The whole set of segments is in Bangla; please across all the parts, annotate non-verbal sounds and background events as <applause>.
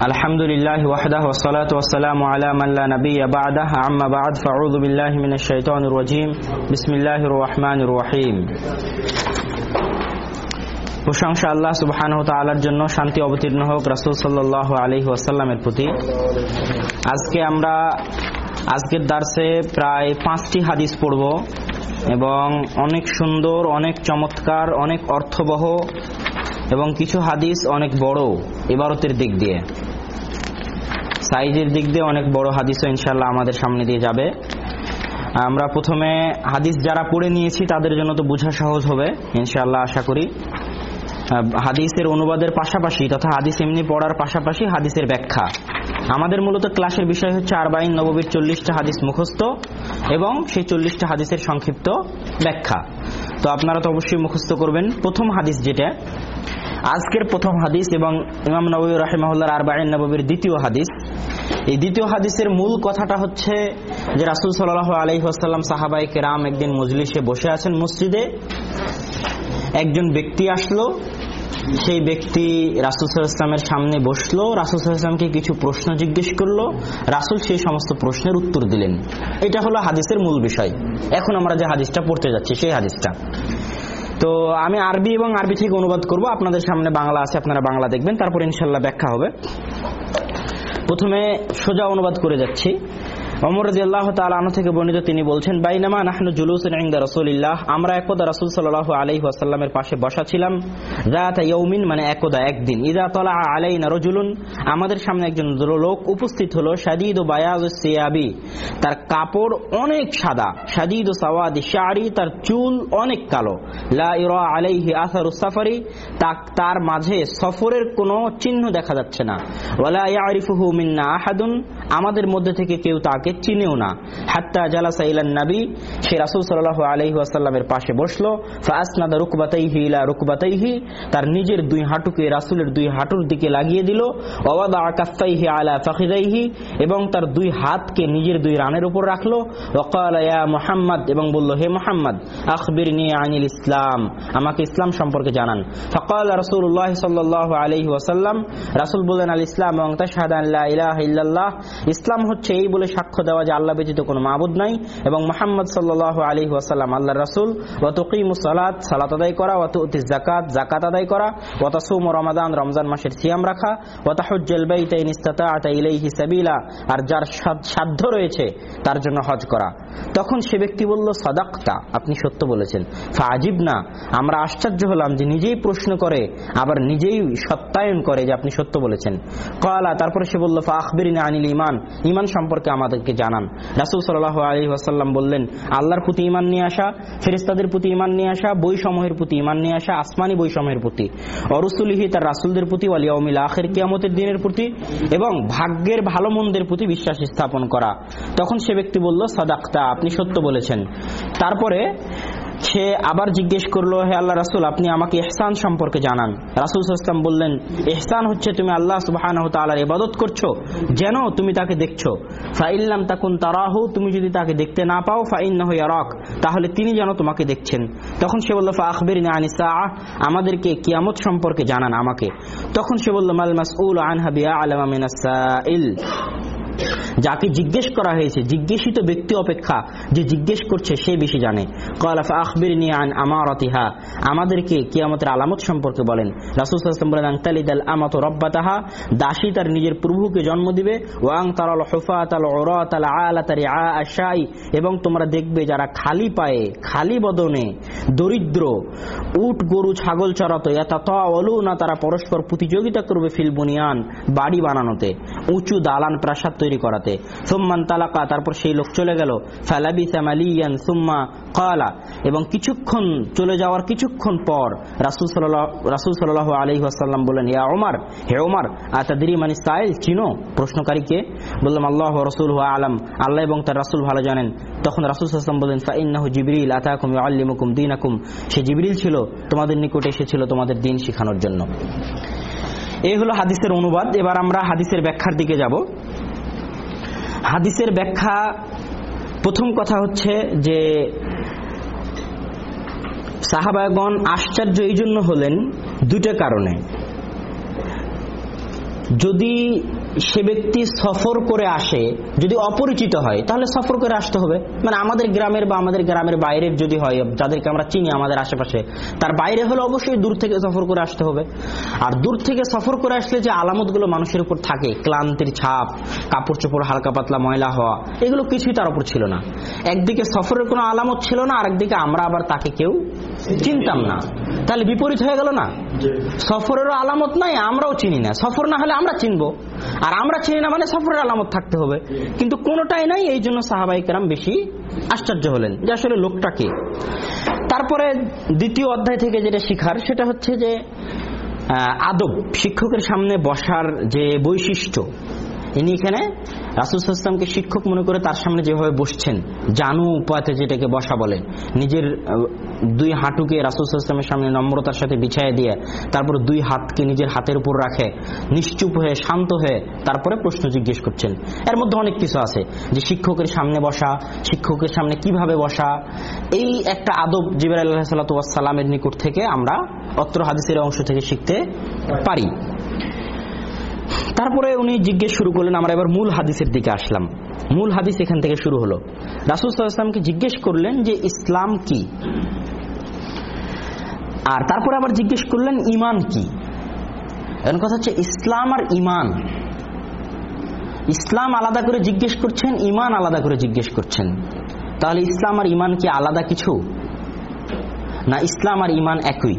الحمد لله وحده والصلاة والسلام على من لا نبي بعده عما بعد فأعوذ بالله من الشيطان الرجيم بسم الله الرحمن الرحيم প্রশংসা আল্লাহ সুবহানাহু ওয়া তাআলার জন্য শান্তি অবতীর্ণ হোক রাসূল সাল্লাল্লাহু আলাইহি ওয়াসাল্লামের প্রতি আজকে আমরা আজকের দার্সে প্রায় পাঁচটি হাদিস পড়ব এবং অনেক সুন্দর অনেক চমৎকার অনেক অর্থবহ এবং কিছু হাদিস অনেক বড় ইবারতের দিক দিয়ে সাইজের দিক দিয়ে অনেক বড় হাদিসও ইনশাল্লাহ আমাদের সামনে দিয়ে যাবে। আমরা প্রথমে হাদিস যারা পড়ে নিয়েছি, তাদের জন্য তো বোঝা সহজ হবে ইনশাল্লাহ আশা করি। হাদিসের অনুবাদের পাশাপাশি তথা হাদিস এমনি পড়ার পাশাপাশি হাদিসের ব্যাখ্যা। আমাদের মূলত ক্লাসের বিষয় হচ্ছে আরবাইন নববীর চল্লিশটা হাদিস মুখস্থ এবং সেই চল্লিশটা হাদিসের সংক্ষিপ্ত ব্যাখ্যা। তো আপনারা তো অবশ্যই মুখস্থ করবেন। প্রথম হাদিস যেটা আজকের প্রথম হাদিস এবং ইমাম নবী রাহিমাহুল্লাহ আরবাইন নবীর দ্বিতীয় হাদিস। এই দ্বিতীয় হাদিসের মূল কথাটা হচ্ছে যে রাসুল সাল্লাহ আলহিহাসাল্লাম সাহাবাই কেরাম একদিন মজলিসে বসে আছেন মসজিদে। একজন ব্যক্তি আসলো, সেই ব্যক্তি রাসুল সাল্লামের সামনে বসল, রাসুল সাল্লামকে কিছু প্রশ্ন জিজ্ঞেস করল, রাসুল সেই সমস্ত প্রশ্নের উত্তর দিলেন। এটা হলো হাদিসের মূল বিষয়। এখন আমরা যে হাদিসটা পড়তে যাচ্ছি, সেই হাদিসটা। তো আমি আরবি এবং আরবি থেকে অনুবাদ করব। আপনাদের সামনে বাংলা আছে, আপনারা বাংলা দেখবেন, তারপর ইনশাল্লাহ ব্যাখ্যা হবে। প্রথমে সোজা অনুবাদ করে যাচ্ছি। অমর রাজি আল্লাহ তালন থেকে বর্ণিত তিনি বলছেন, বাইনামা নাহনু আমরা একদা রাসুল সাল্লাহ পাশে বসা ছিলাম। মানে একদা একদিন। ইদা তলা আলাই আমাদের সামনে একজন লোক উপস্থিত হলো সাদিদ ও বায়াজ সিয়াবি। তার কাপড় অনেক সাদা। সাদিদ ও সাওয়াদি শাড়ি, তার চুল অনেক কালো। লা ইরা আলাইহি আসারু সাফারি। তার মাঝে সফরের কোনো চিহ্ন দেখা যাচ্ছে না। ওয়ালা ইয়ারিফুহু মিন্না আহাদুন। আমাদের মধ্যে থেকে কেউ তাকে চিনেও না। হাত্তা জালাসা ইলান নবী, সে রাসূল সাল্লাল্লাহু আলাইহি ওয়াসাল্লামের পাশে বসল ফাসনাদা রুকবাতাইহি ইলা রুকবাতাইহি, তার নিজের দুই হাঁটুকে রাসূলের দুই হাঁটুর দিকে লাগিয়ে দিল ওয়াদা কাফাইহি আলা ফাখিদাইহি এবং তার দুই হাতকে নিজের দুই রানের উপর রাখল, ওয়াকাল ইয়া মুহাম্মদ, এবং বলল, হে মুহাম্মদ, আখবিরনি আনিল ইসলাম, আমাকে ইসলাম সম্পর্কে জানান। ফাকাল রাসূলুল্লাহ সাল্লাল্লাহু আলাইহি ওয়াসাল্লাম, রাসূল বললেন, আল ইসলাম এবং তাশহাদু ইল্লাল্লাহ, ইসলাম হচ্ছে এই বলে সাক্ষ্য দেওয়া যে আল্লাহ ব্যতীত কোনো মাবুদ নাই এবং মোহাম্মদ সাল্লাহ আলী ওয়াসাল্লাম আল্লাহ রাসুল ওয়াত সালাত সালাত আদায় করা ওয়াত জাকাত জাকাত আদায় করা ওয়াত সুম রমাদান, রমজান মাসের সিয়াম রাখা ওয়াত হজ্জল বাইতাইন ইস্তাতা ইলাইহি সাবিলা, আর যার সাধ্য রয়েছে তার জন্য হজ করা। তখন সে ব্যক্তি বলল, সাদাক্তা, আপনি সত্য বলেছেন। ফাজিব না আমরা আশ্চর্য হলাম যে নিজেই প্রশ্ন করে, আবার নিজেই সত্যায়ন করে যে আপনি সত্য বলেছেন। কলা, তারপরে সে বলল ফা আখবিরিন আনিল ইমান ইমান সম্পর্কে আমাদেরকে জানান। রাসুল সাল্লাহ আলী ওয়াসাল্লাম বললেন, আল্লাহর প্রতি ইমান নিয়ে আসা ফেরিস্তাদের প্রতি ইমান নিয়ে আসা বই সমূহের প্রতি ইমান নিয়ে আসা, আসমানি বই সমূহের প্রতি। অরসুলিহি তার রাসুলদের প্রতি ওয়ালিয়াউমিল আখের, কিয়ামতের দিনের প্রতি এবং ভাগ্যের ভালো মন্দের প্রতি বিশ্বাস স্থাপন করা। তখন সে ব্যক্তি বলল, সাদাক্তা, আপনি সত্য বলেছেন। তারপরে সে আবার জিজ্ঞেস করল, হে আল্লাহ রাসুল, আপনি আমাকে এহসান সম্পর্কে জানান। রাসুল ইসলাম বললেন এহসান হচ্ছে তুমি আল্লাহ সুবাহ ইবাদত করছ, যেন তুমি তাকে দেখছ। ফাইল্লাম তাকুন তারাহু, তুমি যদি তাকে দেখতে না পাও ফাইন রক তাহলে তিনি যেন তোমাকে দেখছেন। তখন সে বলল, ফা আখবির আমাদেরকে কিয়ামত সম্পর্কে জানান আমাকে। তখন সে বলল, মাল মাসউল আনহাবিয়া আলামা মিনাসাইল যাকে জিজ্ঞেস করা হয়েছে, জিজ্ঞেসিত ব্যক্তি অপেক্ষা যে জিজ্ঞেস করছে, সে বেশি জানে। আমাদেরকে কিয়ামতের আলামত সম্পর্কে বলেন। দাসী তার নিজের প্রভুকে জন্ম দিবে। এবং তোমরা দেখবে যারা খালি পায়ে, খালি বদনে, দরিদ্র, উট, গরু, ছাগল চড়াতো অলু না তারা পরস্পর প্রতিযোগিতা করবে ফিল বুনিয়ান, বাড়ি বানানোতে। উঁচু দালান প্রাসাদ তৈরি করাতে। সুম্মান তালাকা, তারপর সেই লোক চলে গেল। ফালাবি সামালিয়ান সুম্মা কালা। এবং কিছুক্ষণ চলে যাওয়ার কিছুক্ষণ পর রাসুল সাল্লাহ রাসুল সাল্লাহ আলহি আসাল্লাম বললেন, ইয়া ওমার হে ওমার আতাদিরি মানি সাইল, চিনো? প্রশ্নকারীকে বললাম, আল্লাহ রসুল হুয়া আলম, আল্লাহ এবং তার রাসুল ভালো জানেন। তখন রাসুল আসলাম বললেন, ফাইন্নাহু জিবরিল, আতাকুম আল্লিমুকুম দিনাকুম। সে জিবরিল ছিল, তোমাদের নিকটে এসেছিল তোমাদের দিন শেখানোর জন্য। এই হলো হাদিসের অনুবাদ। এবার আমরা হাদিসের ব্যাখ্যার দিকে যাব। হাদিসের ব্যাখ্যা প্রথম কথা হচ্ছে যে সাহাবাগণ আশ্চর্য এই জন্য হলেন দুটো কারণে। যদি সে ব্যক্তি সফর করে আসে যদি অপরিচিত হয় তাহলে সফর করে আসতে হবে। মানে আমাদের গ্রামের বা আমাদের গ্রামের বাইরের যদি হয় যাদেরকে আমরা চিনি আমাদের আশেপাশে তার বাইরে হলে অবশ্যই দূর থেকে সফর করে আসতে হবে। আর দূর থেকে সফর করে আসলে যে আলামতগুলো মানুষের উপর থাকে ক্লান্তির ছাপ কাপড় চোপড় হালকা পাতলা ময়লা হওয়া এগুলো কিছুই তার উপর ছিল না। একদিকে সফরের কোনো আলামত ছিল না আরেকদিকে আমরা আবার তাকে কেউ চিনতাম না। তাহলে বিপরীত হয়ে গেল না? সফরেরও আলামত নাই আমরাও চিনি না। সফর না হলে আমরা চিনবো। আর আমরা চিনি না মানে সফরের আলামত থাকতে হবে। কিন্তু কোনোটাই নাই, এই জন্য সাহাবাই কেরাম বেশি আশ্চর্য হলেন যে আসলে লোকটা কে। তারপরে দ্বিতীয় অধ্যায় থেকে যেটা শিখার, সেটা হচ্ছে যে আদব, শিক্ষকের সামনে বসার যে বৈশিষ্ট্য ইনি এখানে রাসুলামকে শিক্ষক মনে করে তার সামনে যেভাবে বসছেন, জানু উপায়তে যেটাকে বসা বলে, নিজের দুই হাঁটুকে রাসুলামের সামনে নম্রতার সাথে বিছায় দিয়ে, তারপর দুই হাতকে নিজের হাতের উপর রাখে, নিশ্চুপ হয়ে, শান্ত হয়ে তারপরে প্রশ্ন জিজ্ঞেস করছেন। এর মধ্যে অনেক কিছু আছে যে শিক্ষকের সামনে বসা, শিক্ষকের সামনে কীভাবে বসা, এই একটা আদব জিবের আল্লাহ সাল্লামের নিকট থেকে আমরা অত্র হাদিসের অংশ থেকে শিখতে পারি। তারপরে উনি জিজ্ঞেস শুরু করলেন, আমরা এবার মূল হাদিসের দিকে আসলাম। মূল হাদিস এখান থেকে শুরু হলো। রাসুল সাল্লামকে জিজ্ঞেস করলেন যে, ইসলাম কি? আর তারপরে আবার জিজ্ঞেস করলেন ইমান কি? এখন কথা হচ্ছে, ইসলাম আর ইমান ইসলাম আলাদা করে জিজ্ঞেস করছেন ইমান আলাদা করে জিজ্ঞেস করছেন। তাহলে ইসলাম আর ইমান কি আলাদা কিছু? না, ইসলাম আর ইমান একই?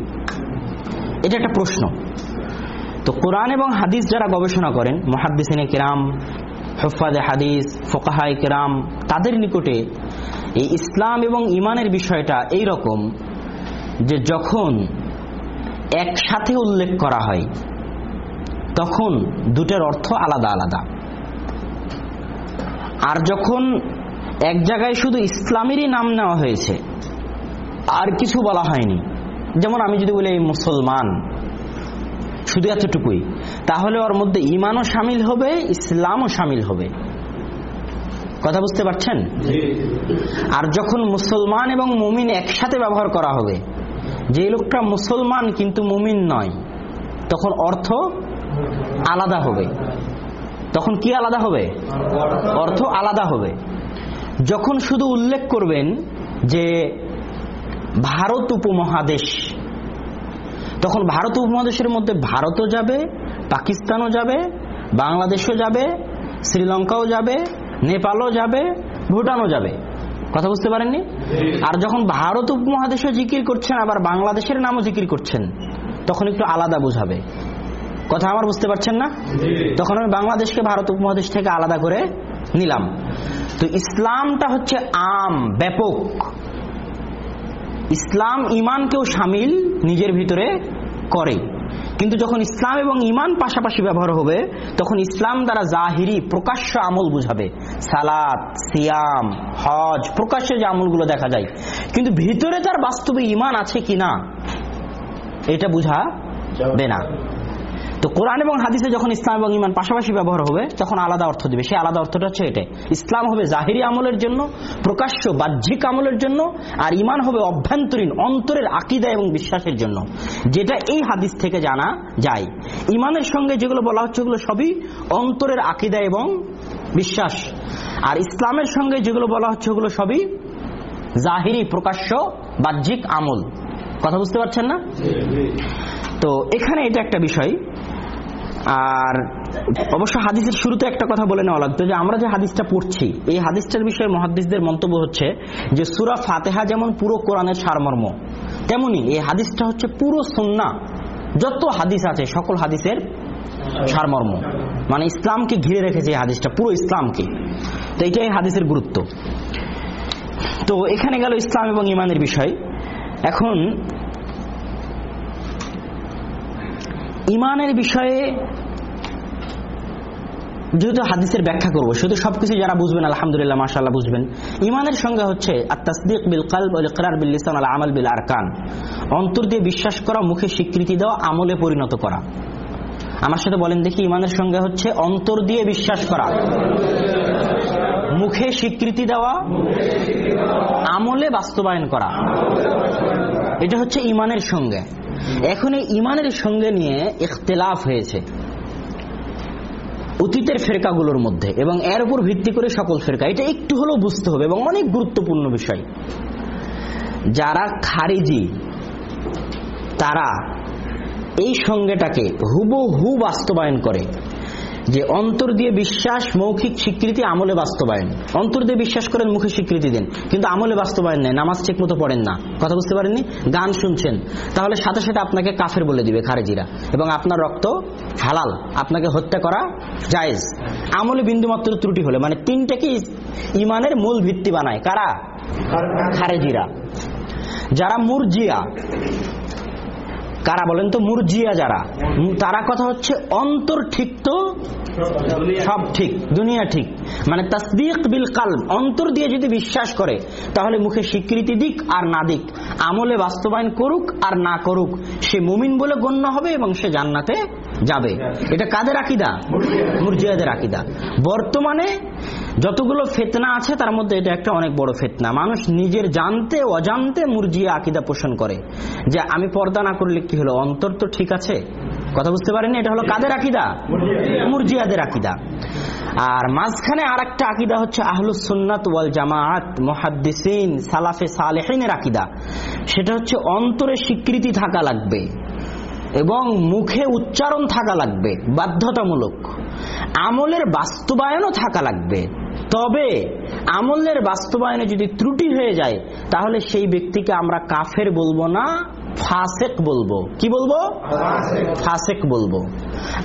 এটা একটা প্রশ্ন। তো কোরআন এবং হাদিস যারা গবেষণা করেন, মহাদ্দিসিনে কিরাম হফাদে হাদিস, ফোকাহায় কিরাম, তাদের নিকটে এই ইসলাম এবং ইমানের বিষয়টা এই রকম যে যখন একসাথে উল্লেখ করা হয়, তখন দুটের অর্থ আলাদা আলাদা। আর যখন এক জায়গায় শুধু ইসলামেরই নাম নেওয়া হয়েছে, আর কিছু বলা হয়নি। যেমন আমি যদি বলি মুসলমান শুধু এতটুকুই। তাহলে ওর মধ্যে ইমানও সামিল হবে ইসলামও সামিল হবে। কথা বুঝতে পারছেন? আর যখন মুসলমান এবং মুমিন একসাথে ব্যবহার করা হবে যে লোকটা মুসলমান কিন্তু মুমিন নয় তখন অর্থ আলাদা হবে। তখন কি আলাদা হবে? অর্থ আলাদা হবে। যখন শুধু উল্লেখ করবেন যে ভারত উপমহাদেশ তখন ভারত উপমহাদেশের মধ্যে ভারতও যাবে পাকিস্তানও যাবে বাংলাদেশও যাবে শ্রীলঙ্কাও যাবে নেপালও যাবে ভুটানও যাবে। কথা বুঝতে পারেননি? আর যখন ভারত উপমহাদেশও জিকির করছেন আবার বাংলাদেশের নামও জিকির করছেন তখন একটু আলাদা বুঝাবে। কথা আমার বুঝতে পারছেন না? তখন আমি বাংলাদেশকে ভারত উপমহাদেশ থেকে আলাদা করে নিলাম। তো ইসলামটা হচ্ছে আম ব্যাপক। ইসলাম ইমানকেও সামিল নিজের ভিতরে করে। কিন্তু যখন ইসলাম এবং ইমান পাশাপাশি ব্যবহার হবে তখন ইসলাম দ্বারা জাহিরি প্রকাশ্য আমল বুঝাবে। সালাত সিয়াম হজ প্রকাশ্যে যে আমলগুলো দেখা যায়। কিন্তু ভিতরে তার বাস্তবে ইমান আছে কি না এটা বুঝাবে না। তো কোরআন এবং হাদিসে যখন ইসলাম এবং ইমান পাশাপাশি ব্যবহার হবে, তখন আলাদা অর্থ দিবে। সেই আলাদা অর্থটা হচ্ছে এটা ইসলাম হবে জাহিরি আমলের জন্য, প্রকাশ্য বাহ্যিক আমলের জন্য, আর ইমান হবে অভ্যন্তরীণ, অন্তরের আকিদা এবং বিশ্বাসের জন্য। যেটা এই হাদিস থেকে জানা যায়। ইমানের সঙ্গে যেগুলো বলা হচ্ছে, ওগুলো সবই অন্তরের আকিদা এবং বিশ্বাস। আর ইসলামের সঙ্গে যেগুলো বলা হচ্ছে, ওগুলো সবই জাহিরি, প্রকাশ্য, বাহ্যিক আমল। কথা বুঝতে পারছেন না? তো এখানে এটা একটা বিষয়। আর অবশ্য হাদিসের শুরুতে একটা কথা বলে নেওয়া লাগতো যে আমরা যে হাদিসটা পড়ছি, এই হাদিসটার বিষয়ে মহাদিসদের মন্তব্য হচ্ছে যে সুরা ফাতেহা যেমন পুরো কোরআনের সারমর্ম, তেমনি এই হাদিসটা হচ্ছে পুরো সুন্না যত হাদিস আছে, সকল হাদিসের সারমর্ম। মানে ইসলামকে ঘিরে রেখেছে এই হাদিসটা, পুরো ইসলামকে। তো এইটাই হাদিসের গুরুত্ব। তো এখানে গেল ইসলাম এবং ইমানের বিষয়। এখন ইমানের বিষয়ে যেহেতু হাদিসের ব্যাখ্যা করব সেহেতু সবকিছু যারা বুঝবেন, আলহামদুলিল্লাহ, মাশাআল্লাহ বুঝবেন। ইমানের সঙ্গে হচ্ছে আত্মাসদিক বিল বিল আমাল বিল অন্তর দিয়ে বিশ্বাস করা, মুখে স্বীকৃতি দেওয়া, আমলে পরিণত করা। আমার সাথে বলেন দেখি, ইমানের সঙ্গে হচ্ছে অন্তর দিয়ে বিশ্বাস করা। মুখে স্বীকৃতি দেওয়া, আমলে বাস্তবায়ন করা। এটা হচ্ছে ইমানের সঙ্গে। এখন এই ইমানের সঙ্গে নিয়ে ইখতলাফ হয়েছে। অতীতের ফেরকাগুলোর মধ্যে এবং এর উপর ভিত্তি করে সকল ফেরকা। এটা একটু হলেও বুঝতে হবে এবং অনেক গুরুত্বপূর্ণ বিষয়। যারা খারিজি, তারা এই সঙ্গেটাকে হুবহু বাস্তবায়ন করে। যে অন্তর দিয়ে বিশ্বাস মৌখিক স্বীকৃতি আমলে বাস্তবায়ন। অন্তর দিয়ে বিশ্বাস করেন মুখে স্বীকৃতি দেন। কিন্তু আমলে বাস্তবায়ন নেই নামাজ ঠিক মতো পড়েন না। কথা বুঝতে পারেননি? গান শুনছেন। তাহলে সাথে সাথে আপনাকে কাফের বলে দিবে খারেজিরা। এবং আপনার রক্ত হালাল আপনাকে হত্যা করা জায়েজ। আমলে বিন্দুমাত্র ত্রুটি হলে মানে তিনটাকে ইমানের মূল ভিত্তি বানায়? কারা? খারেজিরা। যারা মুরজিয়া কারা বলেন তো মুরজিয়া যারা? তারা কথা হচ্ছে অন্তর ঠিক তো? সব ঠিক, দুনিয়া ঠিক। মানে তাসদিক বিল কাল অন্তর দিয়ে যদি বিশ্বাস করে, তাহলে মুখে স্বীকৃতি দিক আর না দিক। আমলে বাস্তবায়ন করুক আর না করুক, সে মুমিন বলে গণ্য হবে এবং সে জান্নাতে যাবে। এটা কাদের আকিদা? মুরজিয়াদের আকিদা। বর্তমানে যতগুলো ফেতনা আছে, তার মধ্যে এটা একটা অনেক বড় ফেতনা। মানুষ নিজের জানতে, অজান্তে মুরজিয়া আকিদা পোষণ করে। যে আমি পর্দা না করলে কি হলো? অন্তর তো ঠিক আছে। কথা বুঝতে পারেনি এটা হলো কাদের আকিদা? মুরজিয়াদের আকিদা। আর মাঝখানে আর একটা আকিদা হচ্ছে আহলুস সুন্নাত ওয়াল জামাআত, মুহাদ্দিসিন, সালাফে সালেহিনের আকিদা। সেটা হচ্ছে অন্তরে স্বীকৃতি থাকা লাগবে এবং মুখে উচ্চারণ থাকা লাগবে, বাধ্যতামূলক। আমলের বাস্তবায়নও থাকা লাগবে। তবে আমলের বাস্তবায়নে যদি ত্রুটি হয়ে যায় তাহলে সেই ব্যক্তিকে আমরা কাফের বলব না। ফাসেক বলব। কি বলব? ফাসেক বলব।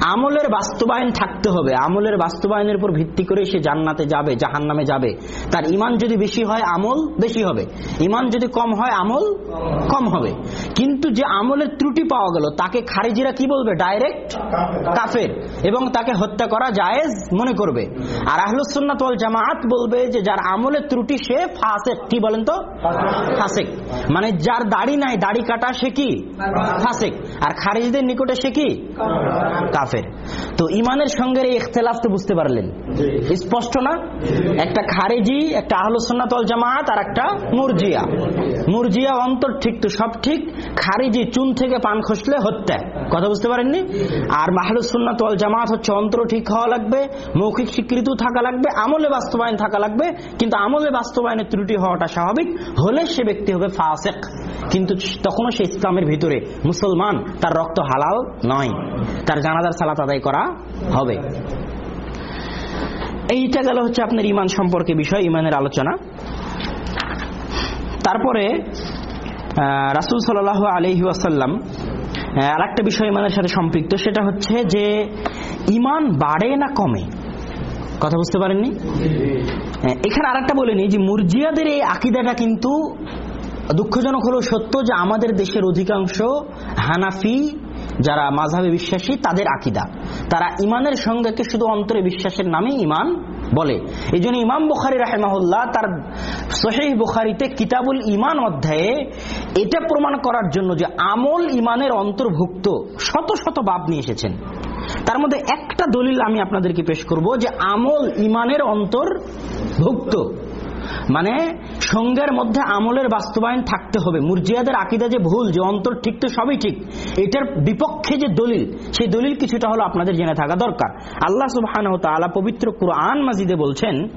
আমলের বাস্তবায়ন থাকতে হবে। আমলের বাস্তবায়নের উপর ভিত্তি করে সে জান্নাতে যাবে জাহান নামে যাবে। তার ইমান যদি বেশি হয়, আমল বেশি হবে। ইমান যদি কম হয়, আমল কম হবে। কিন্তু যে আমলের ত্রুটি পাওয়া গেল, তাকে খারিজিরা কি বলবে? ডাইরেক্ট কাফের। এবং তাকে হত্যা করা জায়েজ মনে করবে। আর আহলুসুন্নাত জামাআত বলবে যে, যার আমলের ত্রুটি সে ফাসেক। কি বলেন তো? ফাসেক। মানে যার দাড়ি নাই, দাড়ি কাটা সে কি? ফাসেক। আর খারিজদের নিকটে সে কি? কাফের। তো ইমানের সঙ্গে এই ইখতলাফ তো বুঝতে পারলেন। স্পষ্ট না? একটা খারেজি একটা আহলুসুন্নাত ওয়াল জামাআত আর একটা মুরজিয়া। মুরজিয়া অন্তর ঠিক তো সব ঠিক খারিজি চুন থেকে পান খসলে হত্যা। কথা বুঝতে পারেননি? আর মাহলুসুন্নাত ওয়াল জামাআত হচ্ছে অন্তর ঠিক হওয়া লাগবে মৌখিক স্বীকৃতিও থাকা লাগবে আমলে বাস্তবায়ন থাকা লাগবে কিন্তু আমলে বাস্তবায়নের ত্রুটি হওয়াটা স্বাভাবিক। হলে সে ব্যক্তি হবে ফাসেক। কিন্তু তখনও সে ইসলামের ভিতরে মুসলমান, তার রক্ত হালাল নয়। তার জানাজার সালাত আদায় করা হবে। এইটা গেল হচ্ছে আপনার ইমান সম্পর্কে বিষয় ইমানের আলোচনা। তারপরে রাসুল সাল আলহি আসাল্লাম আর একটা বিষয় ইমানের সাথে সম্পৃক্ত, সেটা হচ্ছে যে ইমান বাড়ে না কমে? কথা বুঝতে পারেননি? এখানে আরেকটা বলেনি যে মুরজিয়াদের এই আকিদাটা কিন্তু দুঃখজনক হলো সত্য যে আমাদের দেশের অধিকাংশ হানাফি যারা মাঝাবে বিশ্বাসী, তাদের আকিদা। তারা ইমানের সঙ্গে শুধু অন্তরে বিশ্বাসের নামে ইমান বলে। এই জন্য ইমাম বুখারি রাহেমাহুল্লাহ তার সহেহ বুখারিতে কিতাবুল ইমান অধ্যায়ে এটা প্রমাণ করার জন্য যে আমল ইমানের অন্তর্ভুক্ত শত শত বাপ নিয়ে এসেছেন। তার মধ্যে একটা দলিল আমি আপনাদেরকে পেশ করব যে আমল ইমানের অন্তর্ভুক্ত। মানে সঙ্গের মধ্যে আমলের বাস্তবায়ন থাকতে হবে। মুরজিয়াদের আকিদা যে ভুল, যে অন্তর ঠিক, তো সবই ঠিক। এটার বিপক্ষে যে দলিল, সেই দলিল কিছুটা হলো আপনাদের জেনে থাকা দরকার। আল্লাহ সুবাহ পবিত্র কুরআন মাজিদে বলছেন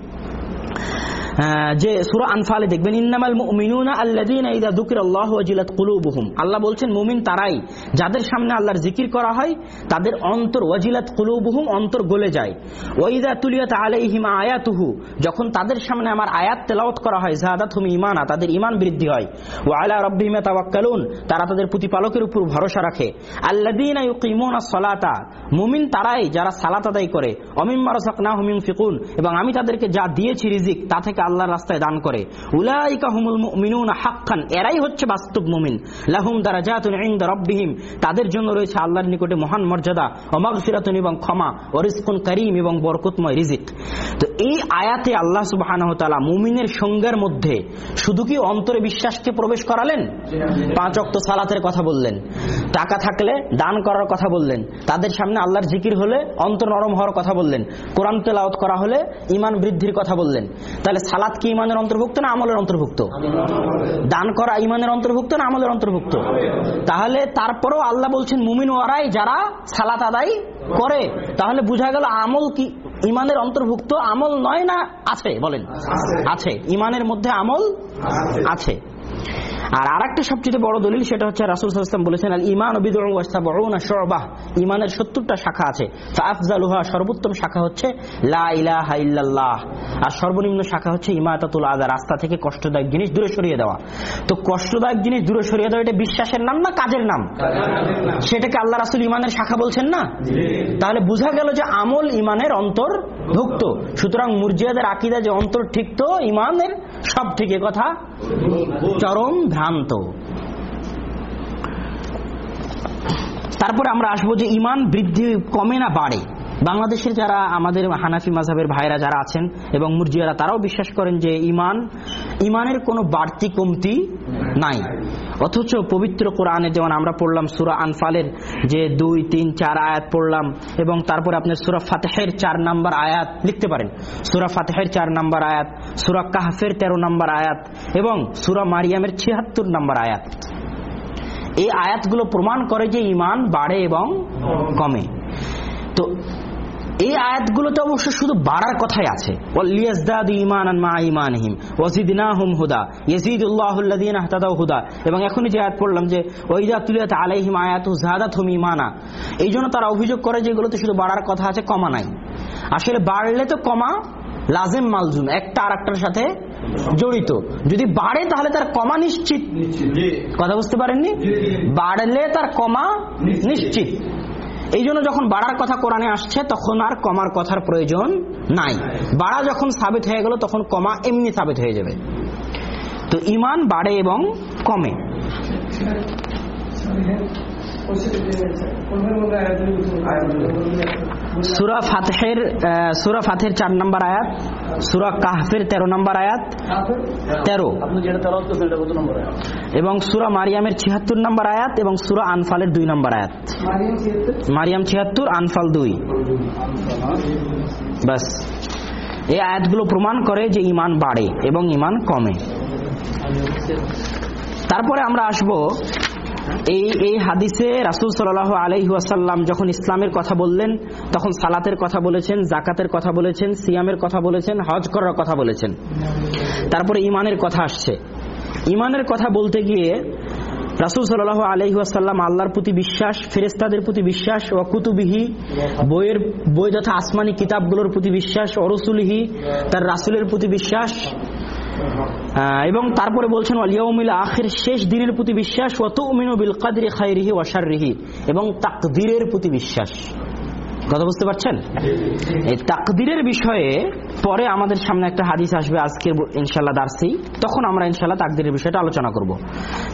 যে সুরা আনফালে দেখবেন, ইন্নামাল মুমিনুনা আল্লাযীনা ইযা যুকিরাল্লাহু ওয়াজিলাত কুলুবুহুম। আল্লাহ বলছেন, মুমিন তারাই, যাদের সামনে আল্লাহর জিকির করা হয়, তাদের অন্তর ওয়াজিলাত কুলুবুহুম, অন্তর গলে যায়। ওয়া ইযা তুলিয়াত আলাইহিম আয়াতুহু, যখন তাদের সামনে আমার আয়াত তেলাওয়াত করা হয়, যাদাতহুম ঈমানা, তাদের ঈমান বৃদ্ধি হয়। ওয়া আলা রাব্বিহিম তাওয়াক্কালুন তারা তাদের প্রতিপালকের উপর ভরসা রাখে। আল্লাযীনা ইউকিমুনাস সালাতা, মুমিন তারাই যারা সালাত আদায় করে অমিম্মা রাযাকনাহুম ইউনফিকুন এবং আমি তাদেরকে যা দিয়েছি রিজিক, তা থেকে আল্লাহর রাস্তায় দান করে। এরাই হচ্ছে বাস্তব মুমিন। লাহুম দারাজাতুন ইনদা রাব্বিহিম, তাদের জন্য রয়েছে আল্লাহর নিকটে মহান মর্যাদা ও মাগফিরাতুন এবং ক্ষমা ও রিজকুন কারীম এবং বরকতময় রিজিক। তো এই আয়াতে আল্লাহ তাআলা মুমিনের সঙ্গের মধ্যে শুধু কি অন্তরে বিশ্বাসকে প্রবেশ করালেন? পাঁচ অক্ত সালাতের কথা বললেন। টাকা থাকলে দান করার কথা বললেন। তাদের সামনে আল্লাহর জিকির হলে অন্তর নরম হওয়ার কথা বললেন। কোরআন তেলাওয়াত করা হলে ইমান বৃদ্ধির কথা বললেন। তাহলে সালাদ কি ইমানের অন্তর্ভুক্ত না আমলের অন্তর্ভুক্ত? দান করা ইমানের অন্তর্ভুক্ত না আমলের অন্তর্ভুক্ত? তাহলে তারপরও আল্লাহ বলছেন মুমিন ওয়ারাই যারা সালাত আদায় করে তাহলে বোঝা গেল আমল কি ইমানের অন্তর্ভুক্ত আমল নয় না আছে? বলেন। আছে। ইমানের মধ্যে আমল আছে। আর আরেকটা সবচেয়ে বড় দলিল সেটা হচ্ছে রাসুল সাল্লাম বলেছেন আল ইমান শোবাহ ইমানের সত্তরটা শাখা আছে। আফজালুহা সর্বোত্তম শাখা হচ্ছে আর সর্বনিম্ন শাখা হচ্ছে, ইমাতাতুল আদা রাস্তা থেকে কষ্টদায়ক জিনিস দূরে সরিয়ে দেওয়া। তো কষ্টদায়ক জিনিস দূরে সরিয়ে দেওয়া এটা বিশ্বাসের নাম না কাজের নাম? সেটাকে আল্লাহ রাসুল ইমানের শাখা বলছেন না? তাহলে বোঝা গেল যে আমল ইমানের অন্তর্ভুক্ত। সুতরাং মুরজিয়াদের আকিদা যে অন্তর ঠিক তো ইমানের সব থেকে কথা চরম ভ্রান্ত। তারপরে আমরা আসব যে ইমান বৃদ্ধি কমে না বাড়ে। বাংলাদেশের যারা আমাদের হানাফি মাঝাবের ভাইরা যারা আছেন এবং মুরজিয়ারা, তারাও বিশ্বাস করেন যে ইমান, ইমানের কোনো বাড়তি কমতি নাই। অথচ পবিত্র কোরআনে যেমন আমরা পড়লাম সুরা আনফালের যে দুই, তিন, চার আয়াত পড়লাম এবং তারপরে আপনার সুরা ফাতেহের চার নাম্বার আয়াত লিখতে পারেন। সুরা ফাতেহের চার নাম্বার আয়াত, সুরা কাহফের তেরো নাম্বার আয়াত এবং সুরা মারিয়ামের ছিয়াত্তর নাম্বার আয়াত। এই আয়াতগুলো প্রমাণ করে যে ইমান বাড়ে এবং কমে। তো এই আয়াতগুলোতে অবশ্য শুধু বাড়ার কথাই আছে। এবং এখনই যে আয়াত পড়লাম যে ওইদা তুলিয়াত আলাইহিম আয়াত জাহাদাত হুম ইমানা এই জন্য তারা অভিযোগ করে যে এগুলোতে শুধু বাড়ার কথা আছে কমা নাই। আসলে বাড়লে তো কমা লাজেম মালজুম একটা আর একটার সাথে জড়িত। যদি বাড়ে তাহলে তার কমা নিশ্চিত। কথা বুঝতে পারেননি? বাড়লে তার কমা নিশ্চিত। এই জন্য যখন বাড়ার কথা কোরআনে আসছে, তখন আর কমার কথার প্রয়োজন নাই। বাড়া যখন সাবিত হয়ে গেল, তখন কমা এমনি সাবিত হয়ে যাবে। তো ইমান বাড়ে এবং কমে। সুরা ফাতহের সুরা ফাতের চার নম্বর আয়াত, সুরা কাহফের তেরো নম্বর আয়াত, তেরো। এবং সুরা মারিয়ামের ছিয়াত্তর নম্বর আয়াত এবং সুরা আনফালের দুই নম্বর আয়াত। মারিয়াম ছিয়াত্তর, আনফাল দুই। বাস এই আয়াতগুলো প্রমাণ করে যে ইমান বাড়ে এবং ইমান কমে। তারপরে আমরা আসব এই এই হাদিসে রাসুল সাল আলহিহাসাল্লাম যখন ইসলামের কথা বললেন, তখন সালাতের কথা বলেছেন জাকাতের কথা বলেছেন, সিয়ামের কথা বলেছেন, হজ করার কথা বলেছেন। তারপরে ইমানের কথা আসছে। ইমানের কথা বলতে গিয়ে রাসুল সাল আলহিহাসাল্লাম আল্লাহর প্রতি বিশ্বাস ফেরেস্তাদের প্রতি বিশ্বাস ও কুতুবিহি, বইয়ের, বই যথা আসমানি কিতাবগুলোর প্রতি বিশ্বাস অরসুলিহি তার রাসুলের প্রতি বিশ্বাস এবং তারপরে বলছেন আখের শেষ দিনের প্রতি বিশ্বাস অত উমিনু এবং তাকদিরের প্রতি বিশ্বাস। কথা বুঝতে পারছেন? এই তাকদিরের বিষয়ে পরে আমাদের সামনে একটা হাদিস আসবে আজকে ইনশাল্লাহ দার্সি। তখন আমরা ইনশাল্লাহ তাকদিরের বিষয়টা আলোচনা করব।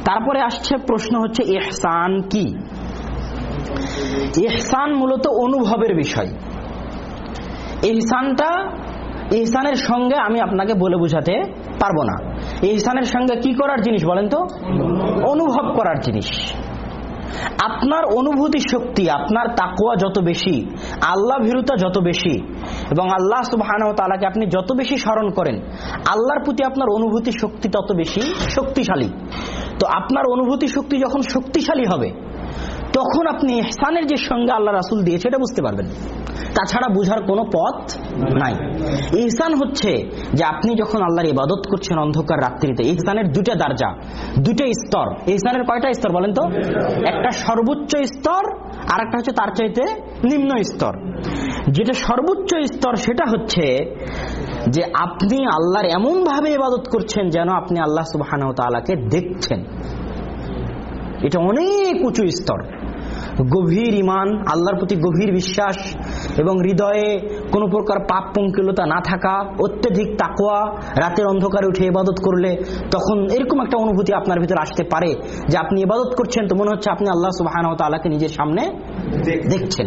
তারপরে আসছে প্রশ্ন হচ্ছে এহসান কি? এহসান মূলত অনুভবের বিষয়। এহসানটা ইহসানের সঙ্গে আমি আপনাকে বলে বুঝাতে পারব না। ইহসানের সঙ্গে কি করার জিনিস বলেন তো? অনুভব করার জিনিস। আপনার অনুভূতি শক্তি, আপনার তাকুয়া যত বেশি, আল্লাহ ভীরুতা যত বেশি, এবং আল্লাহ সুবাহ তালাকে আপনি যত বেশি স্মরণ করেন, আল্লাহর প্রতি আপনার অনুভূতি শক্তি তত বেশি শক্তিশালী। তো আপনার অনুভূতি শক্তি যখন শক্তিশালী হবে তখন আপনি ইহসানের যে সঙ্গে আল্লাহ রাসুল দিয়েছে, এটা বুঝতে পারবেন। তাছাড়া বুঝার কোনো পথ নাই। ইহসান হচ্ছে যে আপনি যখন আল্লাহর ইবাদত করছেন অন্ধকার রাত্রিতে ইহসানের দুটা দার্জা দুটো স্তর। ইহসানের কয়টা স্তর বলেন তো? একটা সর্বোচ্চ স্তর আর একটা হচ্ছে তার চাইতে নিম্ন স্তর। যেটা সর্বোচ্চ স্তর, সেটা হচ্ছে যে আপনি আল্লাহর এমন ভাবে ইবাদত করছেন যেন আপনি আল্লাহ সুবাহ দেখছেন। এটা অনেক উঁচু স্তর। গভীর ইমান আল্লাহর প্রতি গভীর বিশ্বাস এবং হৃদয়ে কোনো প্রকার পাপ পঙ্কিলতা না থাকা অত্যধিক তাকোয়া রাতের অন্ধকারে উঠে এবাদত করলে তখন এরকম একটা অনুভূতি আপনার ভিতরে আসতে পারে যে আপনি এবাদত করছেন তো মনে হচ্ছে আপনি আল্লাহ সুবাহ তালাকে নিজের সামনে দেখছেন।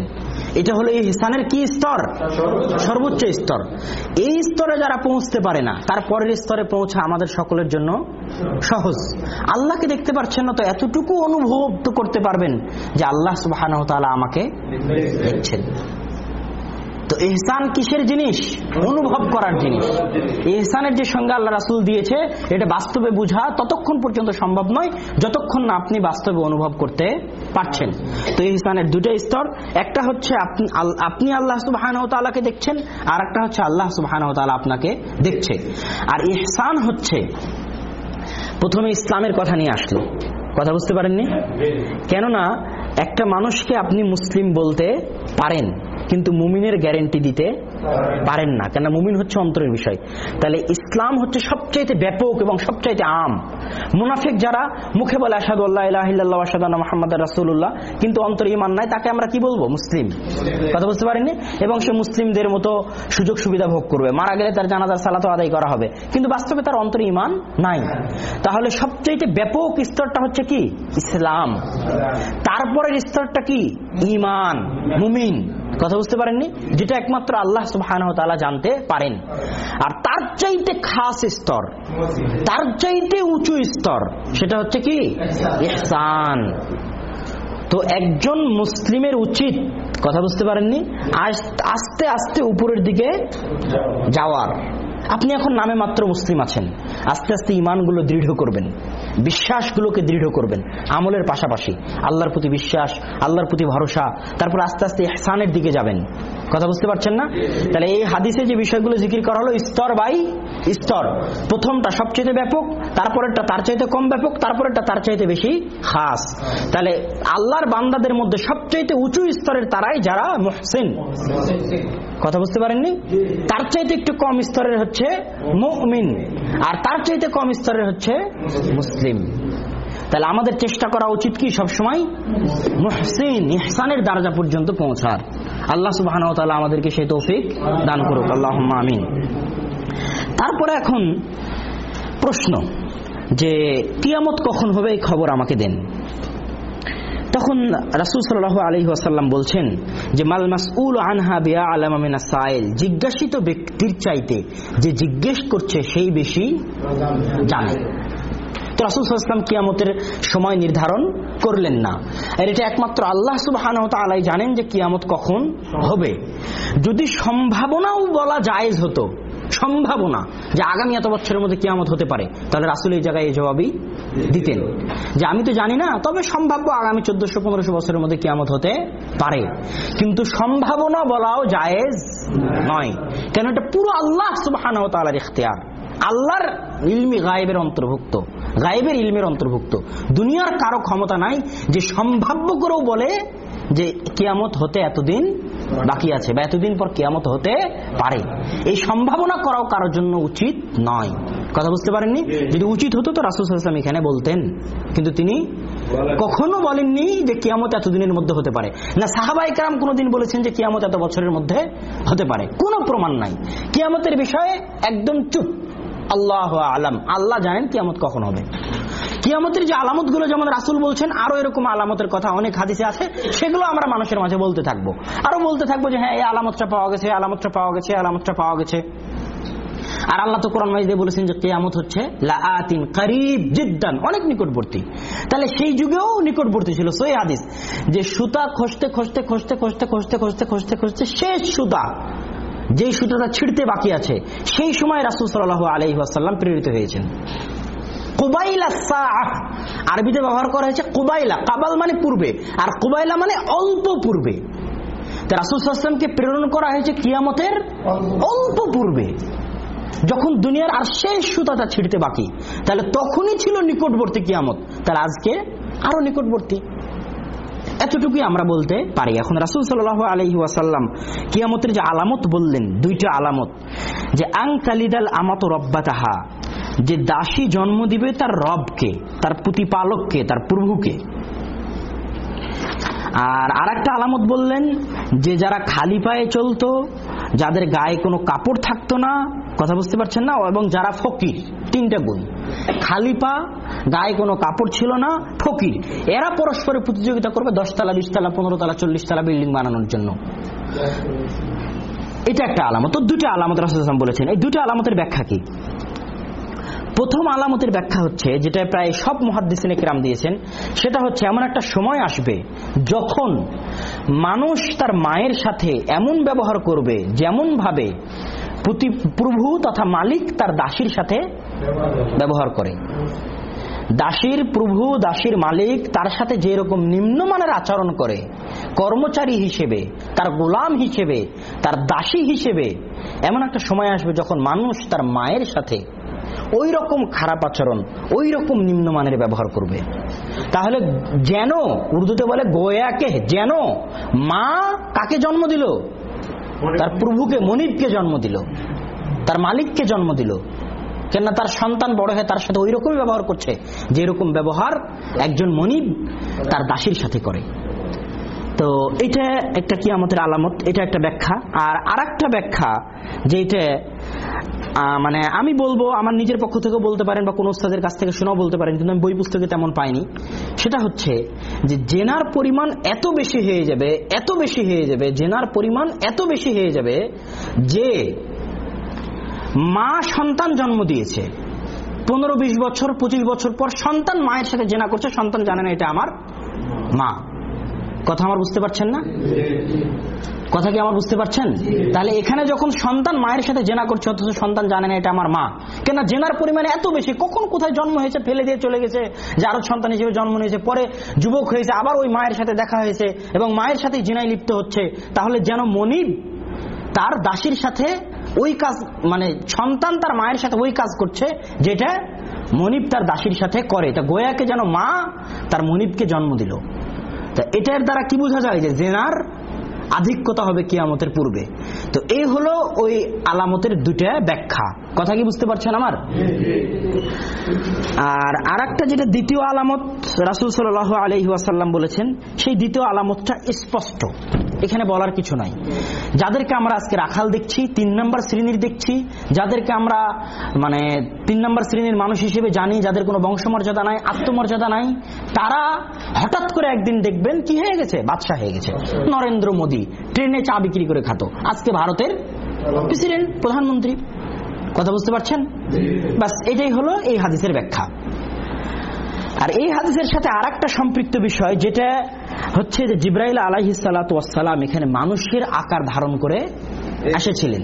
এটা হলো এই স্থানের কি স্তর? সর্বোচ্চ। স্তর। এই স্তরে যারা পৌঁছতে পারে না তার পরের স্তরে পৌঁছা আমাদের সকলের জন্য সহজ। আল্লাহকে দেখতে পারছেন না তো এতটুকু অনুভব তো করতে পারবেন যে আল্লাহ সুবাহ আমাকে দেখছেন তো এহসান কিসের জিনিস? অনুভব করার জিনিস। এহসানের যে সঙ্গে আল্লাহ রাসুল দিয়েছে, এটা বাস্তবে বোঝা ততক্ষণ পর্যন্ত সম্ভব নয়, যতক্ষণ না আপনি বাস্তবে অনুভব করতে পারছেন। তো এহসানের দুটো স্তর, একটা হচ্ছে আপনি আল- আপনি আল্লাহ সুবাহানহ তালাকে দেখছেন, আর একটা হচ্ছে আল্লাহ তালা আপনাকে দেখছে। আর ইহসান হচ্ছে, প্রথমে ইসলামের কথা নিয়ে আসলো। কথা বুঝতে পারেননি? কেননা, একটা মানুষকে আপনি মুসলিম বলতে পারেন। কিন্তু মুমিনের গ্যারেন্টি দিতে পারেন না। কেন মুমিন হচ্ছে অন্তরের বিষয়। তাহলে ইসলাম হচ্ছে সবচাইতে ব্যাপক এবং সবচাইতে আম। মুনাফিক যারা, মুখে বলে আসাদু আল্লাহ রাসুল্লাহ কিন্তু অন্তর ইমান নাই, তাকে আমরা কি বলব? মুসলিম। কথা বুঝতে পারিনি এবং সে মুসলিমদের মতো সুযোগ সুবিধা ভোগ করবে। মারা গেলে তার জানাজার সালাত আদায় করা হবে। কিন্তু বাস্তবে তার অন্তরে ইমান নাই। তাহলে সবচাইতে ব্যাপক স্তরটা হচ্ছে কি? ইসলাম। তারপরের স্তরটা কি? ইমান মুমিন। কথা বুঝতে পারেননি? যেটা একমাত্র আল্লাহ সুবাহ জানতে পারেন। আর তার চাইতে খাস স্তর, তার চাইতে উঁচু স্তর, সেটা হচ্ছে কি? ইহসান। তো একজন মুসলিমের উচিত, কথা বুঝতে পারেননি? আস- আস্তে আস্তে উপরের দিকে যাওয়ার। আপনি এখন নামে মাত্র মুসলিম আছেন। আস্তে আস্তে ইমানগুলো দৃঢ় করবেন। বিশ্বাসগুলোকে দৃঢ় করবেন। আমলের পাশাপাশি আল্লাহর প্রতি বিশ্বাস, আল্লাহর প্রতি ভরসা, তারপর আস্তে আস্তে ইহসানের দিকে যাবেন। কথা বুঝতে পারছেন না? তাহলে এই হাদিসে যে বিষয়গুলো জিকির করা হলো, স্তর বাই স্তর। প্রথমটা সবচেয়ে ব্যাপক, তারপরেরটা তার চাইতে কম ব্যাপক, তারপরেরটা তার চাইতে বেশি খাস। তাহলে আল্লাহর বান্দাদের মধ্যে সবচাইতে উঁচু স্তরের তারাই যারা মুহসিন। কথা বুঝতে পারেননি? তার চাইতে একটু কম স্তরের হচ্ছে মুমিন। আর তার চাইতে কম স্তরের হচ্ছে মুসলিম। তাহলে আমাদের চেষ্টা করা উচিত কি সবসময়? মুহসিন, ইহসানের দারজা পর্যন্ত পৌঁছার। আল্লাহ সুবাহ আমাদেরকে সেই তৌফিক দান করুক। আল্লাহ আমিন। তারপরে এখন প্রশ্ন যে কিয়ামত কখন হবে এই খবর আমাকে দেন। তখন রাসুল সাল্লাহ আলী আসাল্লাম বলছেন যে, মাল মাসউল আনহা বিয়া আলামিনা সাইল জিজ্ঞাসিত ব্যক্তির চাইতে যে জিজ্ঞেস করছে সেই বেশি জানে। তো রাসুল সাল্লাম কিয়ামতের সময় নির্ধারণ করলেন না। আর এটা একমাত্র আল্লাহ সুবাহ আলাই জানেন যে কিয়ামত কখন হবে। যদি সম্ভাবনাও বলা জায়েজ হতো সম্ভাবনা যে আগামী এত বছরের মধ্যে কিয়ামত হতে পারে। তাহলে রাসুল এই জায়গায় এই জবাবই দিতেন। যে আমি তো জানি না, তবে সম্ভাব্য আগামী চোদ্দশো, পনেরোশো বছরের মধ্যে কিয়ামত হতে পারে। কিন্তু সম্ভাবনা বলাও জায়েজ নয়। কেন? এটা পুরো আল্লাহ সুবাহ ইখতিয়ার। আল্লাহর ইলমি গায়েবের অন্তর্ভুক্ত। গায়েবের ইলমের অন্তর্ভুক্ত। দুনিয়ার কারও ক্ষমতা নাই যে সম্ভাব্য করেও বলে যে কিয়ামত হতে এতদিন বাকি আছে বা এতদিন পর কিয়ামত হতে পারে। এই সম্ভাবনা করাও কারোর জন্য উচিত নয়। কথা বুঝতে পারেননি? যদি উচিত হতো তো রাসুল সাল্লাম এখানে বলতেন। কিন্তু তিনি কখনো বলেননি যে কিয়ামত এতদিনের মধ্যে হতে পারে। না সাহাবাই কারাম কোনোদিন বলেছেন যে কিয়ামত এত বছরের মধ্যে হতে পারে। কোনো প্রমাণ নাই। কিয়ামতের বিষয়ে একদম চুপ। আল্লাহ আলাম। আল্লাহ জানেন কিয়ামত কখন হবে। কিয়ামতের যে আলামতগুলো যেমন রাসুল বলছেন, আরও এরকম আলামতের কথা অনেক হাদিসে আছে, সেগুলো আমরা মানুষের মাঝে বলতে থাকব। আরও বলতে থাকব যে হ্যাঁ এই আলামতটা পাওয়া গেছে আলামতটা পাওয়া গেছে আলামতটা পাওয়া গেছে। আর আল্লাহ তো কোরআন মাইজে বলেছেন যে, কেয়ামত হচ্ছে অনেক নিকটবর্তী। তাহলে সেই যুগেও নিকটবর্তী ছিল সই হাদিস, যে সুতা খসতে খসতে খসতে খসতে খসতে খসতে খসতে খসতে শেষ সুতা যে সুতাটা ছিঁড়তে বাকি আছে, সেই সময় রাসুল সাল্লাহ আলহি আসাল্লাম প্রেরিত হয়েছেন। কুবাইলা আরবিতে ব্যবহার করা হয়েছে কুবাইলা, কাবাল মানে পূর্বে, আর কুবাইলা মানে অল্প পূর্বে। রাসুল সাল্লামকে প্রেরণ করা হয়েছে কিয়ামতের অল্প পূর্বে। যখন দুনিয়ার আর শেষ সুতাটা ছিঁড়তে বাকি, তাহলে তখনই ছিল নিকটবর্তী কিয়ামত। তাহলে আজকে আরও নিকটবর্তী। এতটুকুই আমরা বলতে পারি। এখন রাসুল সাল্লাহ আলহি ওয়াসাল্লাম কিয়ামতের যে আলামত বললেন, দুইটা আলামত। যে আং কালিদাল আমাত রব্বা তাহা যে দাসী জন্ম দিবে তার রবকে, তার প্রতিপালককে, তার প্রভুকে। আর আর একটা আলামত বললেন যে যারা খালি পায়ে চলতো, যাদের গায়ে কোনো কাপড় থাকতো না, কথা বুঝতে পারছেন না, এবং যারা ফকির, তিনটা গুণ। খালি পা, গায়ে কোনো কাপড় ছিল না, ফকির। এরা পরস্পরে প্রতিযোগিতা করবে দশতলা, বিশতলা পনেরো তলা চল্লিশ তলা বিল্ডিং বানানোর জন্য। এটা একটা আলামত। দুটো আলামত রাসুল বলেছেন। এই দুটো আলামতের ব্যাখ্যা কি? প্রথম আলামতের ব্যাখ্যা হচ্ছে, যেটা প্রায় সব মহাদ্দিসিনে কিরাম দিয়েছেন, সেটা হচ্ছে এমন একটা সময় আসবে যখন মানুষ তার মায়ের সাথে এমন ব্যবহার করবে যেমন ভাবে প্রভু তথা মালিক তার দাসীর সাথে ব্যবহার করে। দাসীর প্রভু, দাসীর মালিক তার সাথে যে রকম নিম্নমানের আচরণ করে, কর্মচারী হিসেবে, তার গোলাম হিসেবে, তার দাসী হিসেবে, এমন একটা সময় আসবে যখন মানুষ তার মায়ের সাথে ওই রকম খারাপ আচরণ ওই রকম নিম্নমানের ব্যবহার করবে। তাহলে যেন উর্দুতে বলে গোয়াকে যেন মা কাকে জন্ম দিল? তার প্রভুকে মনিবকে জন্ম দিল। তার মালিককে জন্ম দিল। কেননা তার সন্তান বড় হয়ে তার সাথে ওই রকমই ব্যবহার করছে যে রকম ব্যবহার একজন মনিব তার দাসীর সাথে করে। তো এটা একটা কি আমাদের আলামত? এটা একটা ব্যাখ্যা। আর আরেকটা ব্যাখ্যা যেটা আহ, মানে আমি বলব, আমার নিজের পক্ষ থেকে বলতে পারেন বা কোনো ওস্তাদের কাছ থেকে শোনাও বলতে পারেন, কিন্তু আমি বই পুস্তকে তেমন পাইনি। সেটা হচ্ছে যে জেনার পরিমাণ এত বেশি হয়ে যাবে, এত বেশি হয়ে যাবে, জেনার পরিমাণ এত বেশি হয়ে যাবে যে মা সন্তান জন্ম দিয়েছে। পনেরো, বিশ বছর, পঁচিশ বছর পর সন্তান মায়ের সাথে জেনা করছে, সন্তান জানে না এটা আমার মা। কথা আমার বুঝতে পারছেন না? কথা কি আমার বুঝতে পারছেন? তাহলে এখানে যখন সন্তান মায়ের সাথে জেনা করছে, অথচ সন্তান জানে না এটা আমার মা। কেন জেনার পরিমাণে এত বেশি, কখন কোথায় জন্ম হয়েছে, ফেলে দিয়ে চলে গেছে, যে আরও সন্তান হিসেবে জন্ম নিয়েছে, পরে যুবক হয়েছে, আবার ওই মায়ের সাথে দেখা হয়েছে, এবং মায়ের সাথে জেনায় লিপ্ত হচ্ছে, তাহলে যেন মনিব তার দাসীর সাথে ওই কাজ মানে সন্তান তার মায়ের সাথে ওই কাজ করছে, যেটা মনিব তার দাসীর সাথে করে। তা গোয়াকে যেন মা তার মনিবকে জন্ম দিল। এটার দ্বারা কি বোঝা যায় যে জেনার আধিক্যতা হবে কিয়ামতের পূর্বে। তো এই হলো ওই আলামতের দুটা ব্যাখ্যা। কথা কি বুঝতে পারছেন আমার? আর আরেকটা যেটা দ্বিতীয় আলামত, রাসুল সাল আলহি আসাল্লাম বলেছেন, সেই দ্বিতীয় আলামতটা স্পষ্ট। এখানে বলার কিছু নাই। যাদেরকে আমরা আজকে রাখাল দেখছি, তিন নম্বর শ্রেণির দেখছি, যাদেরকে আমরা মানে তিন নম্বর শ্রেণির মানুষ হিসেবে জানি, যাদের কোনো বংশমর্যাদা নাই, আত্মমর্যাদা নাই, তারা হঠাৎ করে একদিন দেখবেন কি হয়ে গেছে? বাদশাহ হয়ে গেছে। নরেন্দ্র মোদী। ট্রেনে চা বিক্রি করে খাতো। আজকে ভারতের প্রেসিডেন্ট, প্রধানমন্ত্রী। কথা বুঝতে পারছেন? বাস এটাই হলো এই হাদিসের ব্যাখ্যা। আর এই হাদিসের সাথে আর সম্পৃক্ত বিষয়, যেটা হচ্ছে যে জিব্রাইল আলাহি সালাম এখানে মানুষের আকার ধারণ করে এসেছিলেন।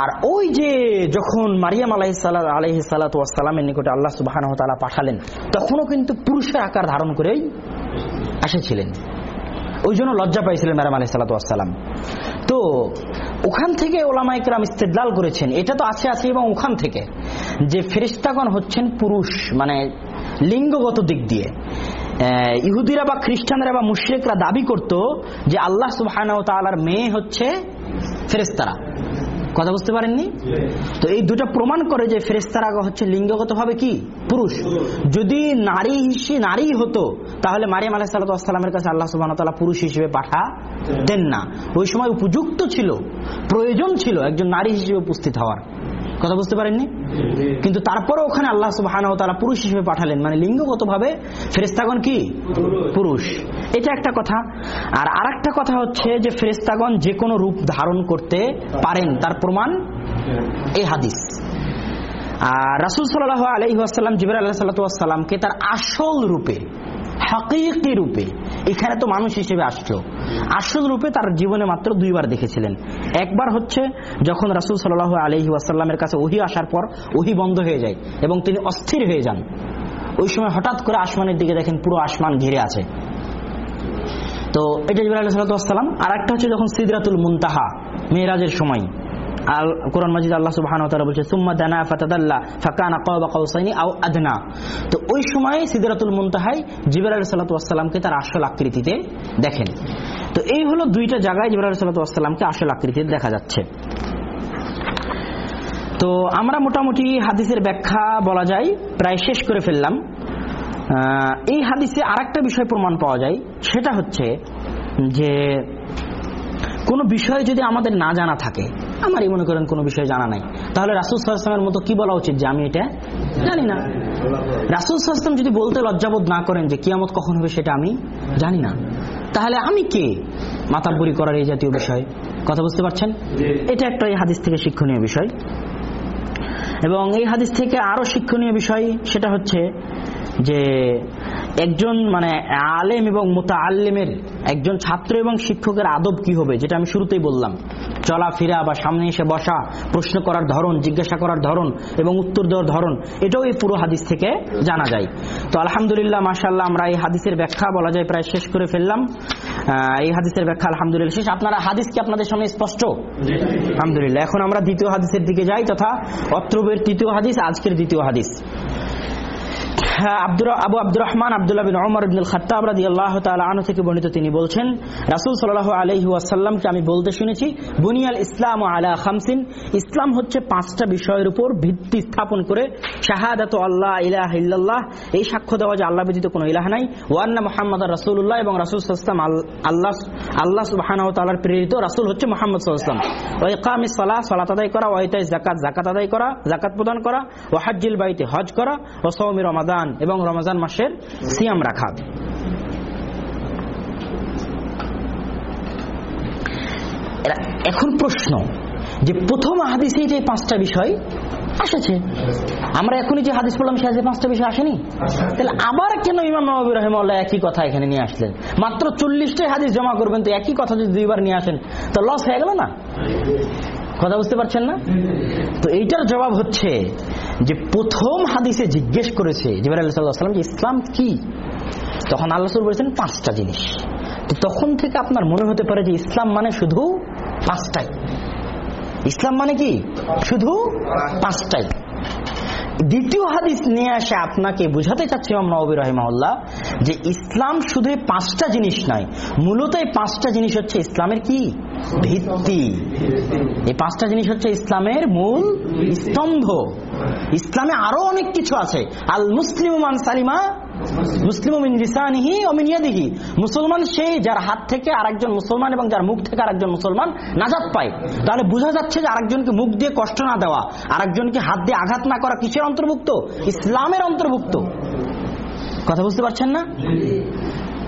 আর ওই যে যখন মারিয়াম আলাহি আলহি সালাতামের নিকটে আল্লাহ সুবাহ পাঠালেন, তখনও কিন্তু পুরুষের আকার ধারণ করেই এসেছিলেন। ওই জন্য লজ্জা পাইছিলেন ম্যারাম আলি সালাতাম তো ওখান থেকে ওলামা ইকরাম ইস্তেদলাল করেছেন, এটা তো আছে আছে এবং ওখান থেকে, যে ফেরিস্তাগণ হচ্ছেন পুরুষ মানে লিঙ্গগত দিক দিয়ে। ইহুদিরা বা খ্রিস্টানরা বা মুশ্রিকরা দাবি করত যে আল্লাহ সুবাহ মেয়ে হচ্ছে ফেরেস্তারা কথা বুঝতে পারেননি? তো এই দুটা প্রমাণ করে যে ফেরেস্তারা হচ্ছে লিঙ্গগত ভাবে কি? পুরুষ। যদি নারী নারী হতো, তাহলে মারিয়াম আলাহ সাল্লামের কাছে আল্লাহ সুবাহ তালা পুরুষ হিসেবে পাঠা দেন না। ওই সময় উপযুক্ত ছিল, প্রয়োজন ছিল একজন নারী হিসেবে উপস্থিত হওয়ার। কথা বুঝতে পারেননি? কিন্তু তারপরে ওখানে আল্লাহ সুবাহ তারা পুরুষ হিসেবে পাঠালেন। মানে লিঙ্গগত ভাবে ফেরেস্তাগণ কি? পুরুষ। এটা একটা কথা। আর আরেকটা কথা হচ্ছে যে ফেরেস্তাগণ যে কোনো রূপ ধারণ করতে পারেন, তার প্রমাণ এই হাদিস। আর রাসুল সাল্লাহ আলহিহাসাল্লাম জিবর আল্লাহ সাল্লাতামকে তার আসল রূপে হাকিকি রূপে। এখানে তো মানুষ হিসেবে আসলো। আসল রূপে তার জীবনে মাত্র দুইবার দেখেছিলেন। একবার হচ্ছে যখন রাসুল আলহি কাছে ওহি আসার পর ওহি বন্ধ হয়ে যায় এবং তিনি অস্থির হয়ে যান। ওই সময় হঠাৎ করে আসমানের দিকে দেখেন পুরো আসমান ঘিরে আছে। তো এটা আর একটা হচ্ছে যখন সিদরাতুল মুনতাহা, মেয়েরাজের সময়। কোরআন মাজিদ আল্লাহ সুবহানাহু ওয়া তাআলা বলছে, সুম্মা দানা ফাতাদাল্লা ফাকানা কাবা কাউসাইনি আও আদনা। তো ওই সময় সিদরাতুল মুনতাহাই জিবরাইল আলাইহিস সালাতু ওয়াসসালামকে তার আসল আকৃতিতে দেখেন। তো এই হলো দুইটা জায়গায় জিবরাইল আলাইহিস সালাতু ওয়াসসালামকে আসল আকৃতিতে দেখা যাচ্ছে। তো আমরা মোটামুটি হাদিসের ব্যাখ্যা বলা যায়, প্রায় শেষ করে ফেললাম। এই হাদিসে আরেকটা বিষয় প্রমাণ পাওয়া যায়, সেটা হচ্ছে যে কোনো বিষয় যদি আমাদের না জানা থাকে, আমারই মনে করেন কোনো বিষয় জানা নাই, তাহলে রাসুল সাল্লামের মতো কি বলা উচিত যে আমি এটা জানি না? রাসুল সাল্লাম যদি বলতে লজ্জাবোধ না করেন যে কিয়ামত কখন হবে সেটা আমি জানি না। তাহলে আমি কে? মাতাব্বরি করার এই জাতীয় বিষয়। কথা বুঝতে পারছেন? এটা একটা এই হাদিস থেকে শিক্ষণীয় বিষয়। এবং এই হাদিস থেকে আরও শিক্ষণীয় বিষয়, সেটা হচ্ছে যে একজন মানে আলেম এবং মোতা আল্লেমের একজন ছাত্র এবং শিক্ষকের আদব কি হবে, যেটা আমি শুরুতেই বললাম। চলাফেরা বা সামনে এসে বসা, প্রশ্ন করার ধরন, জিজ্ঞাসা করার ধরন এবং উত্তর দেওয়ার ধরন, এটাও এই পুরো হাদিস থেকে জানা যায়। তো আলহামদুলিল্লাহ মাশাল্লাহ আমরা এই হাদিসের ব্যাখ্যা বলা যায়, প্রায় শেষ করে ফেললাম। এই হাদিসের ব্যাখ্যা আলহামদুলিল্লাহ শেষ। আপনারা হাদিস কি আপনাদের সামনে স্পষ্ট? আলহামদুলিল্লাহ, এখন আমরা দ্বিতীয় হাদিসের দিকে যাই তথা অত্রবের তৃতীয় হাদিস, আজকের দ্বিতীয় হাদিস। আব্দুর আবু রহমান আব্দুল্লাহ বিন ওমর ইবনুল তাআলা আনহু থেকে বর্ণিত তিনি বলছেন, রাসূল আমি বলতে শুনেছি, বুনিয়াল ইসলাম আলা খামসিন, ইসলাম হচ্ছে পাঁচটা বিষয়ের উপর ভিত্তি স্থাপন করে শাহাদাতু আল্লাহ ইলাহা ইল্লাল্লাহ, এই সাক্ষ্য দেওয়া যে আল্লাহ ব্যতীত কোনো ইলাহ নাই ওয়ান্না মুহাম্মাদার রাসূলুল্লাহ এবং রাসূল ওয়াসাল্লাম আল্লাহ আল্লাহ সুবহানাহু ওয়া তাআলার প্রেরিত রাসূল হচ্ছে মুহাম্মদ সাল্লাল্লাহু আলাইহি ওয়াসাল্লাম। ওয়া সালাহ সালাত আদায় করা, ওয়া ইতাইজ যাকাত যাকাত আদায় করা, যাকাত প্রদান করা, ওয়া হাজ্জিল বাইতে হজ করা ও সওমি রমাদান। এবং রমজান মাসের সিয়াম রাখা। এখন প্রশ্ন, যে প্রথম হাদিসে যে পাঁচটা বিষয় আসেছে, আমরা এখনই যে হাদিস পড়লাম, সে পাঁচটা বিষয় আসেনি? তাহলে আবার কেন ইমাম নবাবী রহমাল্লাহ একই কথা এখানে নিয়ে আসলেন? মাত্র চল্লিশটাই হাদিস জমা করবেন, তো একই কথা যদি দুইবার নিয়ে আসেন, তো লস হয়ে গেল না? কথা বুঝতে পারছেন না? তো এইটার জবাব হচ্ছে যে প্রথম হাদিসে জিজ্ঞেস করেছে জিবার আল্লাহাম যে ইসলাম কি? তখন আল্লাহ বলেছেন পাঁচটা জিনিস। তো তখন থেকে আপনার মনে হতে পারে যে ইসলাম মানে শুধু পাঁচটাই। ইসলাম মানে কি? শুধু পাঁচটাই। দ্বিতীয় হাদিস নিয়ে আসে আপনাকে বুঝাতে চাচ্ছি, ইমাম নবী রহিমাউল্লাহ যে ইসলাম শুধু পাঁচটা জিনিস নয়, মূলত এই পাঁচটা জিনিস হচ্ছে ইসলামের কি? ভিত্তি। এই পাঁচটা জিনিস হচ্ছে ইসলামের মূল স্তম্ভ। ইসলামে আরও অনেক কিছু আছে। আল মুসলিম সালিমা মুসলিম মিন মিন মুসলমান সেই যার হাত থেকে আরেকজন মুসলমান এবং যার মুখ থেকে আরেকজন মুসলমান নাজাত পায়। তাহলে বোঝা যাচ্ছে যে আরেকজনকে মুখ দিয়ে কষ্ট না দেওয়া, আরেকজনকে হাত দিয়ে আঘাত না করা কিসের অন্তর্ভুক্ত? ইসলামের অন্তর্ভুক্ত। কথা বুঝতে পারছেন না?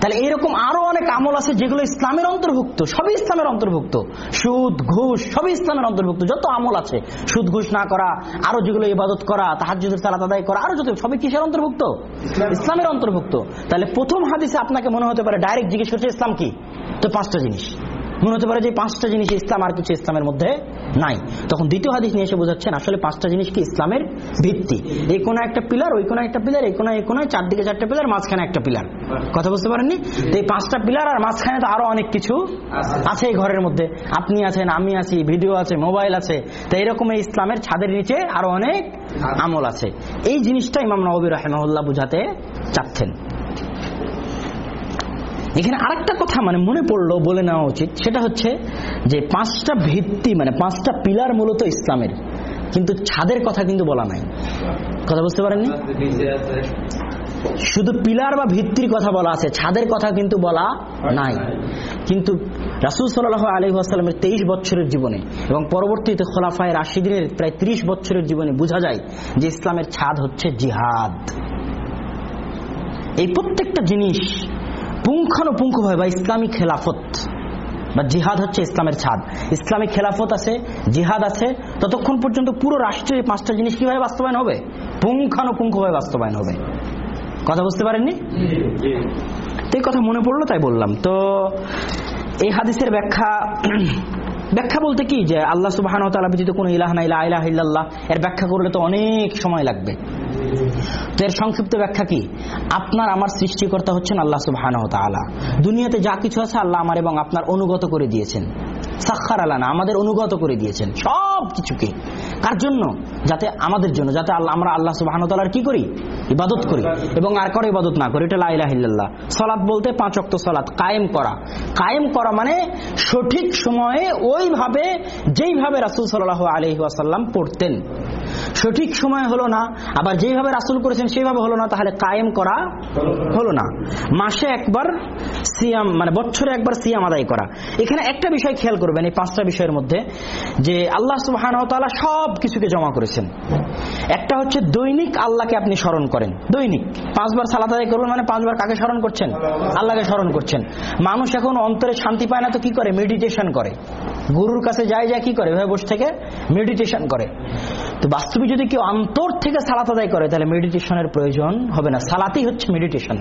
তাহলে এইরকম আরও অনেক আমল আছে যেগুলো ইসলামের অন্তর্ভুক্ত সবই ইসলামের অন্তর্ভুক্ত। সুদ ঘুষ সবই ইসলামের অন্তর্ভুক্ত যত আমল আছে সুদ ঘুষ না করা আরও যেগুলো ইবাদত করা তাহাজুদের তালা আদায় করা আরও যত সবই কিসের অন্তর্ভুক্ত। ইসলামের অন্তর্ভুক্ত। তাহলে প্রথম হাদিসে আপনাকে মনে হতে পারে ডাইরেক্ট জিজ্ঞেস করছে ইসলাম কি? তো পাঁচটা জিনিস। মনে হতে পারে যে পাঁচটা জিনিস ইসলাম আর কিছু ইসলামের মধ্যে নাই। তখন দ্বিতীয় হাদিস নিয়ে এসে বোঝাচ্ছেন, আসলে পাঁচটা জিনিস কি ইসলামের ভিত্তি? এই কোনো একটা পিলার, ওই কোনো একটা পিলার, এই কোনো এই কোনো, চারদিকে চারটা পিলার, মাঝখানে একটা পিলার। কথা বুঝতে পারেননি? তো এই পাঁচটা পিলার আর মাঝখানে তো আরও অনেক কিছু আছে এই ঘরের মধ্যে। আপনি আছেন, আমি আছি, ভিডিও আছে, মোবাইল আছে। তো এইরকম এই ইসলামের ছাদের নিচে আরও অনেক আমল আছে। এই জিনিসটা ইমাম নবী রহমাউল্লাহ বুঝাতে চাচ্ছেন। এখানে আরেকটা কথা মানে মনে পড়ল বলে নেওয়া উচিত। সেটা হচ্ছে যে পাঁচটা ভিত্তি মানে পাঁচটা পিলার মূলত ইসলামের। কিন্তু ছাদের কথা কিন্তু বলা নাই। কথা বুঝতে পারেননি? শুধু পিলার বা ভিত্তির কথা বলা আছে, ছাদের কথা কিন্তু বলা নাই। কিন্তু রাসুল সাল্লাহ আলী তেইশ বছরের জীবনে এবং পরবর্তীতে খোলাফায় রাশিদিনের প্রায় ত্রিশ বছরের জীবনে বোঝা যায় যে ইসলামের ছাদ হচ্ছে জিহাদ। এই প্রত্যেকটা জিনিস পুঙ্খানুপুঙ্খভাবে বা ইসলামী খেলাফত বা জিহাদ হচ্ছে ইসলামের ছাদ। ইসলামী খেলাফত আছে জিহাদ আছে ততক্ষণ পর্যন্ত পুরো রাষ্ট্রের এই পাঁচটা জিনিস কীভাবে বাস্তবায়ন হবে? পুঙ্খানুপুঙ্খ পুঙ্খানুপুঙ্খভাবে বাস্তবায়ন হবে। কথা বুঝতে পারেননি? তো এই কথা মনে পড়ল তাই বললাম। তো এই হাদিসের ব্যাখ্যা ব্যাখ্যা বলতে কি? যে আল্লাহ সুবাহান তালা ব্যতীত কোনো ইলাহ না লা ইলাহা ইল্লাহ এর ব্যাখ্যা করলে তো অনেক সময় লাগবে। তো এর সংক্ষিপ্ত ব্যাখ্যা কি? আপনার আমার সৃষ্টিকর্তা হচ্ছেন আল্লাহ সুবাহ দুনিয়াতে যা কিছু আছে আল্লাহ আমার এবং আপনার অনুগত করে দিয়েছেন। সাক্ষার আলানা, আমাদের অনুগত করে দিয়েছেন সব কিছুকে। কার জন্য? যাতে আমাদের জন্য, যাতে আল্লাহ, আমরা আল্লাহ সুবাহ কি করি? ইবাদত করি। এবং আর কারও ইবাদত না করি। এটা লাইলাহিল্লাহ সলাৎ বলতে পাঁচ অক্ত সলাৎ কায়েম করা। কায়েম করা মানে সঠিক সময়ে ওইভাবে, যেইভাবে রাসুল সাল্লাহ আলহি আসাল্লাম পড়তেন। সঠিক সময় হলো না, আবার যেইভাবে রাসুল করেছেন সেইভাবে হলো না, তাহলে কায়েম করা হলো না। মাসে একবার সিয়াম মানে বছরে একবার সিয়াম আদায় করা। এখানে একটা বিষয় খেয়াল করবেন এই পাঁচটা বিষয়ের মধ্যে, যে আল্লাহ সুবাহ সব কিছুকে জমা করেছেন। একটা হচ্ছে দৈনিক আল্লাহকে আপনি স্মরণ করেন। দৈনিক। পাঁচবার সালাত আদায় করবেন মানে পাঁচবার কাকে স্মরণ করছেন? আল্লাহকে স্মরণ করছেন। মানুষ এখন অন্তরে শান্তি পায় না তো কি করে? মেডিটেশন করে। গুরুর কাছে যায় যায় কি করে? বসে থেকে মেডিটেশন করে। তো বাস্তবে যদি কেউ অন্তর থেকে সালাত আদায় করে, তাহলে মেডিটেশনের প্রয়োজন হবে না। সালাতই হচ্ছে মেডিটেশন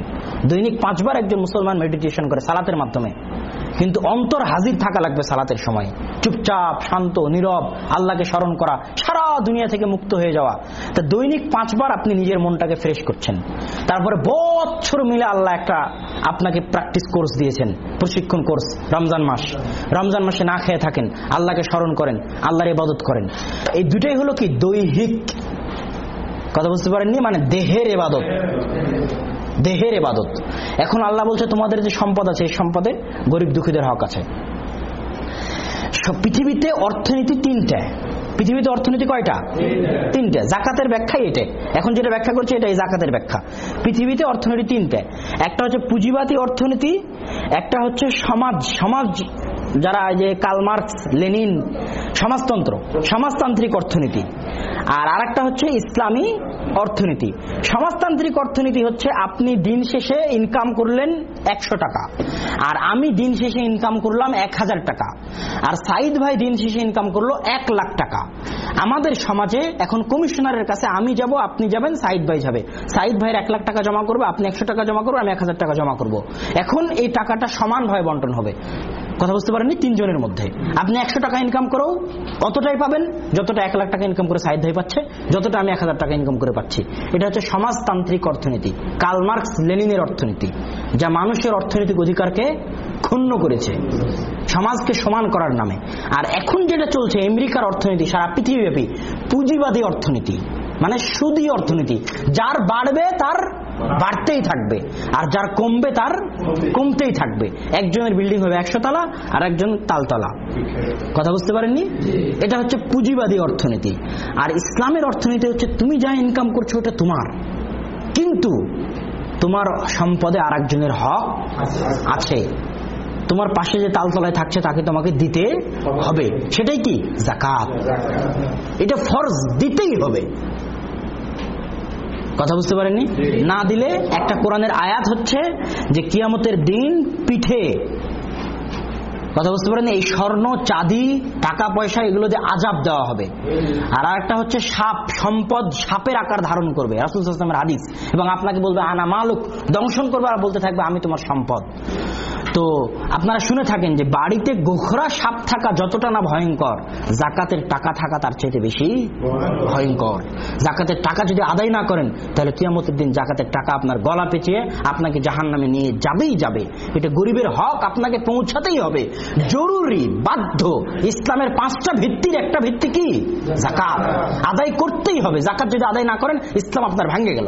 দৈনিক পাঁচবার একজন মুসলমান মেডিটেশন করে সালাতের মাধ্যমে। কিন্তু অন্তর হাজির থাকা লাগবে সালাতের সময়। চুপচাপ, শান্ত, নীরব, আল্লাহকে স্মরণ করা, সারা দুনিয়া থেকে মুক্ত হয়ে যাওয়া। তা দৈনিক পাঁচবার আপনি নিজের মনটাকে ফ্রেশ করছেন। তারপরে বছর মিলে আল্লাহ একটা আপনাকে প্র্যাকটিস কোর্স দিয়েছেন। প্রশিক্ষণ কোর্স রমজান মাস। রমজান মাসে না খেয়ে থাকেন, আল্লাহকে স্মরণ করেন, আল্লাহর ইবাদত করেন। এই দুটাই হলো কি? দৈহিক কথা বুঝতে পারেননি? মানে দেহের এবাদত। দেহের এবাদত। এখন আল্লাহ বলছে, তোমাদের যে সম্পদ আছে, এই সম্পদে গরিব দুঃখীদের হক আছে। পৃথিবীতে অর্থনীতি তিনটা। পৃথিবীতে অর্থনীতি কয়টা? তিনটা। জাকাতের ব্যাখ্যাই এটা এখন যেটা ব্যাখ্যা করছে, এটাই জাকাতের ব্যাখ্যা। পৃথিবীতে অর্থনীতি তিনটা। একটা হচ্ছে পুঁজিবাদী অর্থনীতি, একটা হচ্ছে সমাজ। সমাজ যারা এই যে কালমার্কস লেনিন, সমাজতন্ত্র। সমাজতান্ত্রিক অর্থনীতি। আর আরেকটা হচ্ছে ইসলামী অর্থনীতি। সমাজতান্ত্রিক অর্থনীতি হচ্ছে আপনি দিন শেষে ইনকাম করলেন একশো টাকা, আর আমি দিন শেষে ইনকাম করলাম এক হাজার টাকা, আর সাইদ ভাই দিন শেষে ইনকাম করল এক লাখ টাকা। আমাদের সমাজে এখন কমিশনারের কাছে আমি যাব, আপনি যাবেন সাইদ ভাই যাবে। সাইদ ভাইয়ের এক লাখ টাকা জমা করবে, আপনি একশো টাকা জমা করব, আমি এক হাজার টাকা জমা করব। এখন এই টাকাটা সমানভাবে বন্টন হবে। কথা বুঝতে পারেননি? তিনজনের মধ্যে। আপনি একশো টাকা ইনকাম করেও অতটাই পাবেন, যতটা এক লাখ টাকা ইনকাম করে সাইদ হয়ে পাচ্ছে, যতটা আমি এক হাজার টাকা ইনকাম করে পাচ্ছি। এটা হচ্ছে সমাজতান্ত্রিক অর্থনীতি কালমার্কস লেনিনের অর্থনীতি, যা মানুষের অর্থনৈতিক অধিকারকে ক্ষুণ্ণ করেছে, সমাজকে সমান করার নামে। আর এখন যেটা চলছে, আমেরিকার অর্থনীতি, সারা পৃথিবীব্যাপী পুঁজিবাদী অর্থনীতি মানে সুদী অর্থনীতি, যার বাড়বে তার বাড়তেই থাকবে। আর যার কমবে তার কমতেই থাকবে। একজনের বিল্ডিং হবে একশো তালা আর একজন তালতলা। কথা বুঝতে পারেননি? এটা হচ্ছে পুঁজিবাদী অর্থনীতি। আর ইসলামের অর্থনীতি হচ্ছে তুমি যা ইনকাম করছ ওটা তোমার। কিন্তু তোমার সম্পদে আর একজনের হক আছে। তোমার পাশে যে তালতলায় থাকছে তাকে তোমাকে দিতে হবে। সেটাই কি? জাকাত। এটা ফরজ, দিতেই হবে। কথা বুঝতে পারেননি? না দিলে একটা কোরআনের আয়াত হচ্ছে যে কিয়ামতের দিন পিঠে। কথা বুঝতে পারেন এই স্বর্ণ চাঁদি টাকা পয়সা এগুলো যে আজাব দেওয়া হবে। আর একটা হচ্ছে সাপ সম্পদ সাপের আকার ধারণ করবে। রাসুল হাদিস। এবং আপনাকে বলবে আনা মালুক দংশন করবে আর বলতে থাকবে আমি তোমার সম্পদ। তো আপনারা শুনে থাকেন যে বাড়িতে গোখরা সাপ থাকা যতটা না ভয়ঙ্কর, জাকাতের টাকা থাকা তার চাইতে বেশি ভয়ঙ্কর। জাকাতের টাকা যদি আদায় না করেন, তাহলে কিয়ামতের দিন জাকাতের টাকা আপনার গলা পেঁচিয়ে আপনাকে জাহান নামে নিয়ে যাবেই যাবে। এটা গরিবের হক, আপনাকে পৌঁছাতেই হবে। জরুরি, বাধ্য। ইসলামের পাঁচটা ভিত্তির একটা ভিত্তি কি? জাকাত। আদায় করতেই হবে। জাকাত যদি আদায় না করেন, ইসলাম আপনার ভাঙ্গে গেল।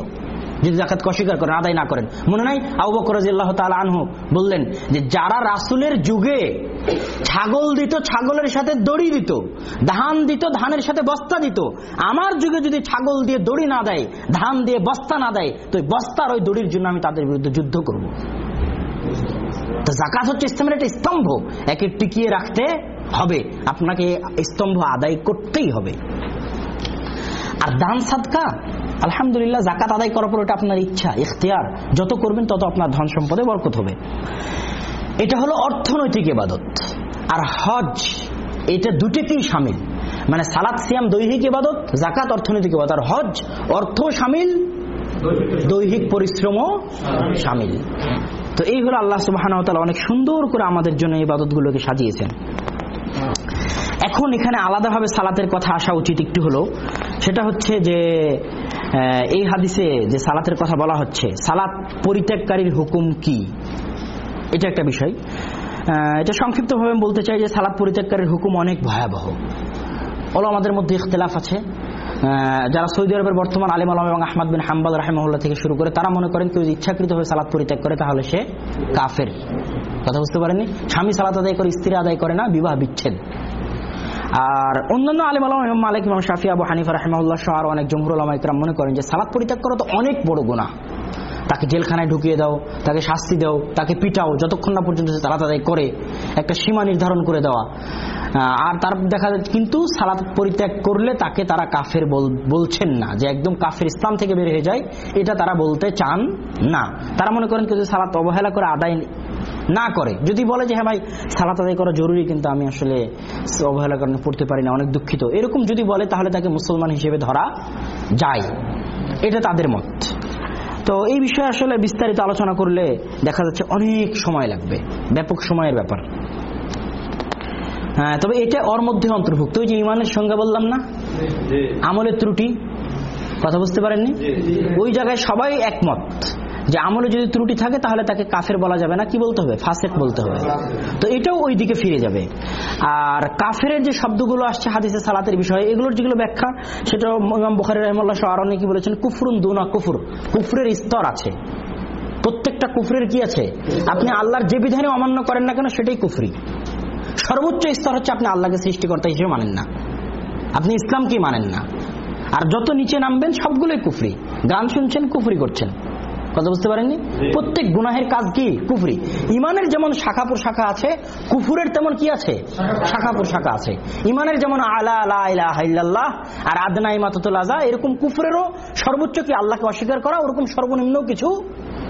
যদি জাকাত অস্বীকার করেন, আদায় না করেন। মনে নাই? আবু বকর রাদিয়াল্লাহু তাআলা আনহু বললেন যে, যারা রাসূলের যুগে ছাগল দিত, ছাগলের সাথে দড়ি দিত, ধান দিত, ধানের সাথে বস্তা দিত, আমার যুগে যদি ছাগল দিয়ে দড়ি না দেয়, ধান দিয়ে বস্তা না দেয়, তো বস্তার ওই দড়ির জন্য আমি তাদের বিরুদ্ধে যুদ্ধ করব। তো জাকাত হচ্ছে ইসলামের একটা স্তম্ভ, একে টিকিয়ে রাখতে হবে। আপনাকে স্তম্ভ আদায় করতেই হবে। আর দান সাদকা? আলহামদুলিল্লাহ জাকাত আদায় করার পর এটা আপনার ইচ্ছা, ইখতিয়ার। যত করবেন তত আপনার ধন সম্পদে বরকত হবে। এটা হলো অর্থনৈতিক ইবাদত। আর হজ, এটা দুটিতেই সামিল। মানে সালাদ সিয়াম, দৈহিক ইবাদত জাকাত অর্থনৈতিক ইবাদত। আর হজ অর্থ সামিল, দৈহিক পরিশ্রমও সামিল। তো এই হলো আল্লাহ সুবাহ অনেক সুন্দর করে আমাদের জন্য এই ইবাদতগুলোকে সাজিয়েছেন। এখন এখানে আলাদাভাবে সালাতের কথা আসা উচিত একটু হলো সেটা হচ্ছে যে এই হাদিসে যে সালাতের কথা বলা হচ্ছে, সালাত পরিত্যাগকারীর হুকুম কি? এটা একটা বিষয়। এটা সংক্ষিপ্তভাবে বলতে চাই যে সালাত পরিত্যাগকারীর হুকুম অনেক ভয়াবহ। ওলো আমাদের মধ্যে ইখতলাফ আছে। যারা সৌদি আরবের বর্তমান আলিম আলম এবং আহমদ বিন হাম্বাদ রাহেমুল্লাহ থেকে শুরু করে, তারা মনে করেন কেউ ইচ্ছাকৃতভাবে সালাদ পরিত্যাগ করে, তাহলে সে কাফের। কথা বুঝতে পারেনি স্বামী সালাত আদায় করে, স্ত্রী আদায় করে না, বিবাহ বিচ্ছেদ। আর অন্যান্য আলিম আলম মালিক ইমাম শাফি আবু হানিফা রাহমাউল্লাহ সহ আর অনেক জমহুর আলম ইকরাম মনে করেন যে সালাদ পরিত্যাগ করা তো অনেক বড় গুণা তাকে জেলখানায় ঢুকিয়ে দাও, তাকে শাস্তি দাও, তাকে পিটাও, যতক্ষণ না পর্যন্ত সালাত আদায় করে, একটা সীমা নির্ধারণ করে দেওয়া। আর তার দেখা কিন্তু সালাত পরিত্যাগ করলে তাকে তারা কাফের বল- বলছেন না, যে একদম কাফের ইসলাম থেকে বের হয়ে যায়, এটা তারা বলতে চান না। তারা মনে করেন যদি সালাত অবহেলা করে, আদায় না করে, যদি বলে যে হ্যাঁ ভাই, সালাত আদায় করা জরুরি, কিন্তু আমি আসলে অবহেলা কারণে পড়তে পারি না, অনেক দুঃখিত। এরকম যদি বলে, তাহলে তাকে মুসলমান হিসেবে ধরা যায়। এটা তাদের মত। তো এই বিষয়ে আসলে বিস্তারিত আলোচনা করলে দেখা যাচ্ছে অনেক সময় লাগবে ব্যাপক সময়ের ব্যাপার। হ্যাঁ তবে এটা ওর মধ্যে অন্তর্ভুক্ত ওই যে ইমানের সংজ্ঞা বললাম না? আমলের ত্রুটি? কথা বুঝতে পারেননি? ওই জায়গায় সবাই একমত। যে আমলে যদি ত্রুটি থাকে তাহলে তাকে কাফের বলা যাবে না। কি বলতে হবে? ফাসেক বলতে হবে। তো এটাও ওই দিকে ফিরে যাবে। আর কাফের যে শব্দগুলো আসছে হাদিসে সালাতের বিষয়ে, এগুলোর যেগুলো ব্যাখ্যা সেটা ইমাম বুখারি রহমাল্লাহ সহ আরও কি বলেছেন, কুফরুন দুনা কুফুর। কুফরের স্তর আছে। প্রত্যেকটা কুফরের কি আছে? আপনি আল্লাহর যে বিধানে অমান্য করেন না কেন, সেটাই কুফরি। সর্বোচ্চ স্তর হচ্ছে আপনি আল্লাহকে সৃষ্টিকর্তা হিসেবে মানেন না। আপনি ইসলামকেই মানেন না। আর যত নিচে নামবেন, সবগুলোই কুফরি। গান শুনছেন, কুফরি করছেন। কথা বুঝতে পারেননি? প্রত্যেক গুনাহের কাজ কি? কুফরি। ইমানের যেমন শাখা শাখা আছে কুফুরের তেমন কি আছে? শাখা। শাখা আছে। ইমানের যেমন আলা আল্লাহ আর আদনা ইমাতুল আজা এরকম কুফুরেরও সর্বোচ্চ কি আল্লাহকে অস্বীকার করা? ওরকম সর্বনিম্ন কিছু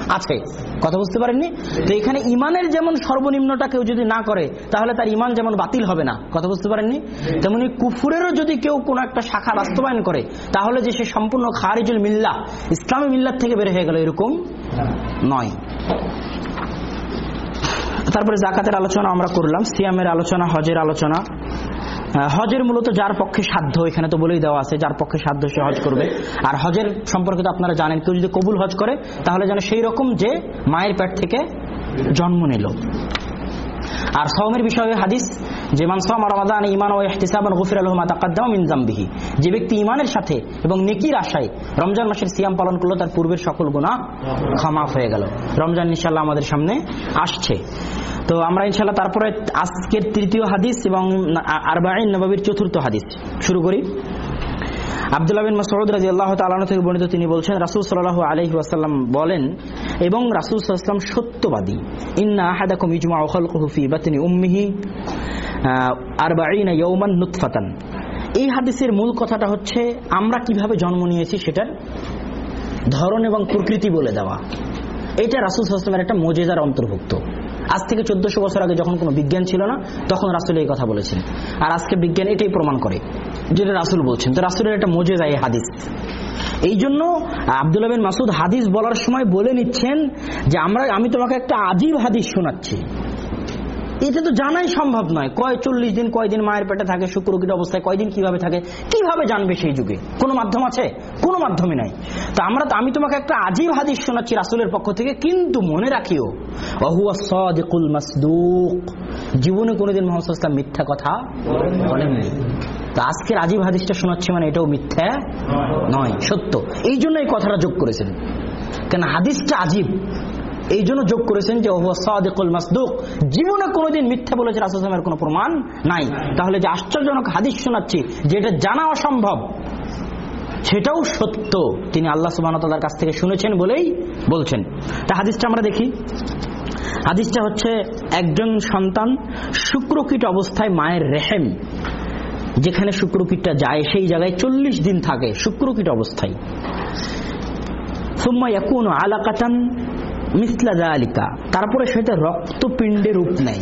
আছে। কথা বুঝতে পারেননি? তো এখানে ইমানের যেমন সর্বনিম্নটা কেউ যদি না করে, তাহলে তার ইমান যেমন বাতিল হবে না। কথা বুঝতে পারেননি? তেমনি কুফুরেরও যদি কেউ কোনো একটা শাখা বাস্তবায়ন করে, তাহলে যে সে সম্পূর্ণ খারিজুল মিল্লা, ইসলামী মিল্লাত থেকে বের হয়ে গেল এরকম নয়। তারপরে জাকাতের আলোচনা আমরা করলাম, সিয়ামের আলোচনা, হজের আলোচনা। হজের মূলত যার পক্ষে সাধ্য, এখানে তো বলেই দেওয়া আছে, যার পক্ষে সাধ্য সে হজ করবে। আর হজের সম্পর্কে তো আপনারা জানেন, কেউ যদি কবুল হজ করে, তাহলে যেন সেই রকম যে মায়ের পেট থেকে জন্ম নিল। আর সওমের বিষয়ে হাদিস যে মান ঈমান ও ইহতিসাবান গুফির লাহু মা মিন যামবিহি। যে ব্যক্তি ইমানের সাথে এবং নেকির আশায় রমজান মাসের সিয়াম পালন করল, তার পূর্বের সকল গুণা ক্ষমা হয়ে গেল। রমজান ইনশাআল্লাহ আমাদের সামনে আসছে। তো আমরা ইনশাআল্লাহ তারপরে আজকের তৃতীয় হাদিস এবং আরবাইন নবাবির চতুর্থ হাদিস শুরু করি। থেকে বর্ণিত তিনি বলছেন, রাসূল সাল্লাল্লাহু আলাইহি ওয়াসাল্লাম বলেন, এবং রাসূল সাল্লাল্লাহু সত্যবাদী। ইন্না আহাদাকুম ইজমাউ খালকুহু ফি বাতনি উম্মিহি আরবাঈনা ইয়াওমান নুতফাতান। এই হাদিসের মূল কথাটা হচ্ছে, আমরা কীভাবে জন্ম নিয়েছি সেটার ধরন এবং প্রকৃতি বলে দেওয়া। এটা রাসূল আলাইহি একটা মোজেজার অন্তর্ভুক্ত। আজ থেকে চোদ্দশো বছর আগে যখন কোনো বিজ্ঞান ছিল না, তখন রাসুল এই কথা বলেছেন। আর আজকে বিজ্ঞান এটাই প্রমাণ করে, যেটা রাসুল বলছেন। তো রাসুলের একটা মজে যায় হাদিস। এই জন্য আব্দুল বিন মাসুদ হাদিস বলার সময় বলে নিচ্ছেন যে আমরা, আমি তোমাকে একটা আজীব হাদিস শোনাচ্ছি। এটা তো জানাই সম্ভব নয়। কয় চল্লিশ দিন কয়দিন মায়ের পেটে থাকে শুক্রকিট অবস্থায় কয়দিন কীভাবে থাকে, কীভাবে জানবে সেই যুগে? কোনো মাধ্যম আছে? কোনো মাধ্যমে নাই। তো আমরা আমি তোমাকে একটা আজীব হাদিস শোনাচ্ছি রাসুলের পক্ষ থেকে, কিন্তু মনে রাখিও অহুয়া সদিকুল মাসদুক। জীবনে কোনোদিন মোহাম্মদ মিথ্যা কথা বলেননি। তো আজকের আজীব হাদিসটা শোনাচ্ছি মানে এটাও মিথ্যা নয়, সত্য। এই জন্য এই কথাটা যোগ করেছেন। কেন হাদিসটা আজীব। এই জন্য যোগ করেছেন যে মাসদুক। জীবনে কোনোদিন মিথ্যা বলেছে রাসুলের কোনো প্রমাণ নাই। তাহলে যে আশ্চর্যজনক হাদিস শোনাচ্ছি, যেটা জানা অসম্ভব, সেটাও সত্য। তিনি আল্লাহ সুবাহতালার কাছ থেকে শুনেছেন বলেই বলছেন। তা হাদিসটা আমরা দেখি। হাদিসটা হচ্ছে, একজন সন্তান শুক্রকীট অবস্থায় মায়ের রেহেম, যেখানে শুক্রকীটটা যায়, সেই জায়গায় চল্লিশ দিন থাকে শুক্রকীট অবস্থায়। সুম্মা ইয়াকুনু আলাকাতান মিসলা আলিকা তারপরে সেটা রক্তপিণ্ডের রূপ নেয়।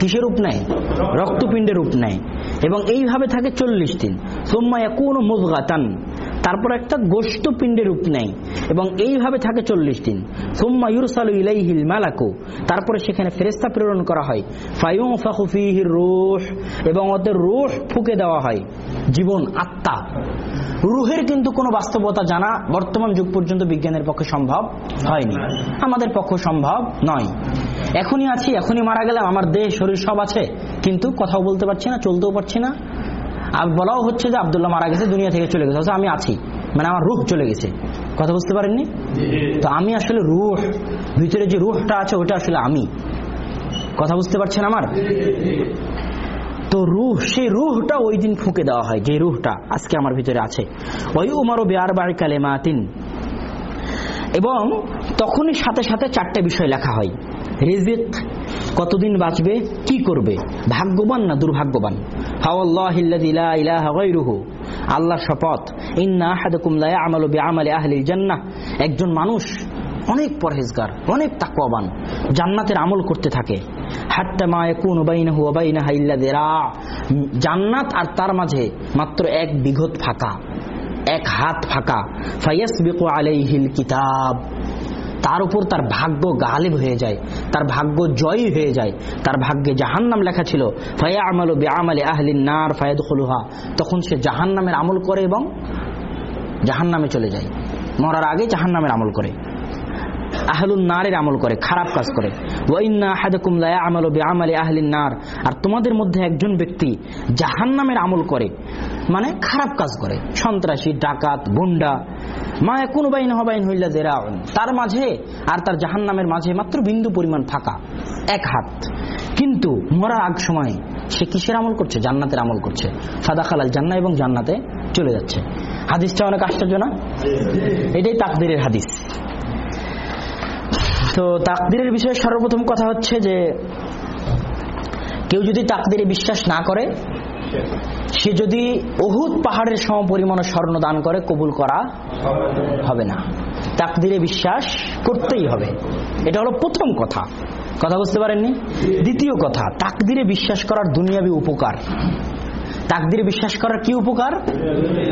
কিসের রূপ নেয়? রক্তপিণ্ডের রূপ নেয়। এবং এইভাবে থাকে চল্লিশ দিন। সোম্মা কোন মুজগাতান তারপর একটা গোষ্ঠ পিণ্ডের রূপ নেয়। এবং এইভাবে থাকে চল্লিশ দিন। সোম্মা ইউরসালু ইলাইহিল মালাকু। তারপরে সেখানে ফেরেস্তা প্রেরণ করা হয়। ফায়ুং ফাহুফিহির রোষ এবং ওদের রোষ ফুকে দেওয়া হয়। জীবন আত্মা। রুহের কিন্তু কোনো বাস্তবতা জানা বর্তমান যুগ পর্যন্ত বিজ্ঞানের পক্ষে সম্ভব হয়নি। আমাদের পক্ষে সম্ভব নয়। এখনই আছি, এখনই মারা গেলাম, আমার দেহ, শরীর সব আছে। কিন্তু কথাও বলতে পারছি না, চলতেও পারছি না। আর বলাও হচ্ছে যে আবদুল্লাহ মারা গেছে, দুনিয়া থেকে চলে গেছে আমি আছি। মানে আমার রুহ চলে গেছে। কথা বুঝতে পারেননি? তো আমি আসলে রুহ, ভিতরে যে রুহটা আছে, ওটা আসলে আমি। কথা বুঝতে পারছেন আমার? তো রুহ, সেই রুহটা ওই দিন ফুঁকে দেওয়া হয়, যে রুহটা আজকে আমার ভিতরে আছে। ওই উমারও বেয়ার বাড়ি কালেমাতিন। এবং তখনই সাথে সাথে চারটে বিষয় লেখা হয়। রিজিক, কতদিন বাঁচবে, কি করবে? ভাগ্যবান না দুর্ভাগ্যবান? আল্লাহর শপথ, ইন্না আহাদাকুম লা ইয়ামালু বিআমালি আহলিল একজন মানুষ অনেক পরহেজগার, অনেক তাকওয়াবান, জান্নাতের আমল করতে থাকে। জান্নাত আর তার মাঝে মাত্র এক বিঘত ফাঁকা, এক হাত ফাঁকা। ফায়াসবিকু আলাইহিল কিতাব। তার উপর তার ভাগ্য গালিব হয়ে যায়, তার ভাগ্য জয়ী হয়ে যায়, তার ভাগ্যে জাহান্নাম লেখা ছিল ফায়া আমালু বেআমালে আহলিন নার ফায়াদখুলুহা। তখন সে জাহান্নামের আমল করে এবং জাহান্নামে চলে যায়। মরার আগে জাহান্নামের আমল করে। আহলুন নারের আমল করে খারাপ কাজ করে। নার। আর তোমাদের মধ্যে একজন ব্যক্তি জাহান্নামের আমল করে মানে খারাপ কাজ করে। সন্ত্রাসী ডাকাত গুন্ডা মা কোন বাইন হবাইন হইলা তার মাঝে আর তার জাহান্নামের মাঝে মাত্র বিন্দু পরিমাণ ফাঁকা এক হাত। কিন্তু মরার আগ সময় সে কিসের আমল করছে? জান্নাতের আমল করছে। ফাদা খালাল জান্না এবং জান্নাতে চলে যাচ্ছে। হাদিসটা অনেক আশ্চর্য না? এটাই তাকদিরের হাদিস। তো তাকদিরের বিষয়ে সর্বপ্রথম কথা হচ্ছে যে, কেউ যদি তাকদিরে বিশ্বাস না করে, সে যদি অহুত পাহাড়ের সম পরিমাণ স্বর্ণ দান করে, কবুল করা হবে না। তাকদিরে বিশ্বাস করতেই হবে। এটা হলো প্রথম কথা। কথা বুঝতে পারেননি? দ্বিতীয় কথা, তাকদিরে বিশ্বাস করার দুনিয়াবি উপকার। তাকদিরে বিশ্বাস করার কি উপকার?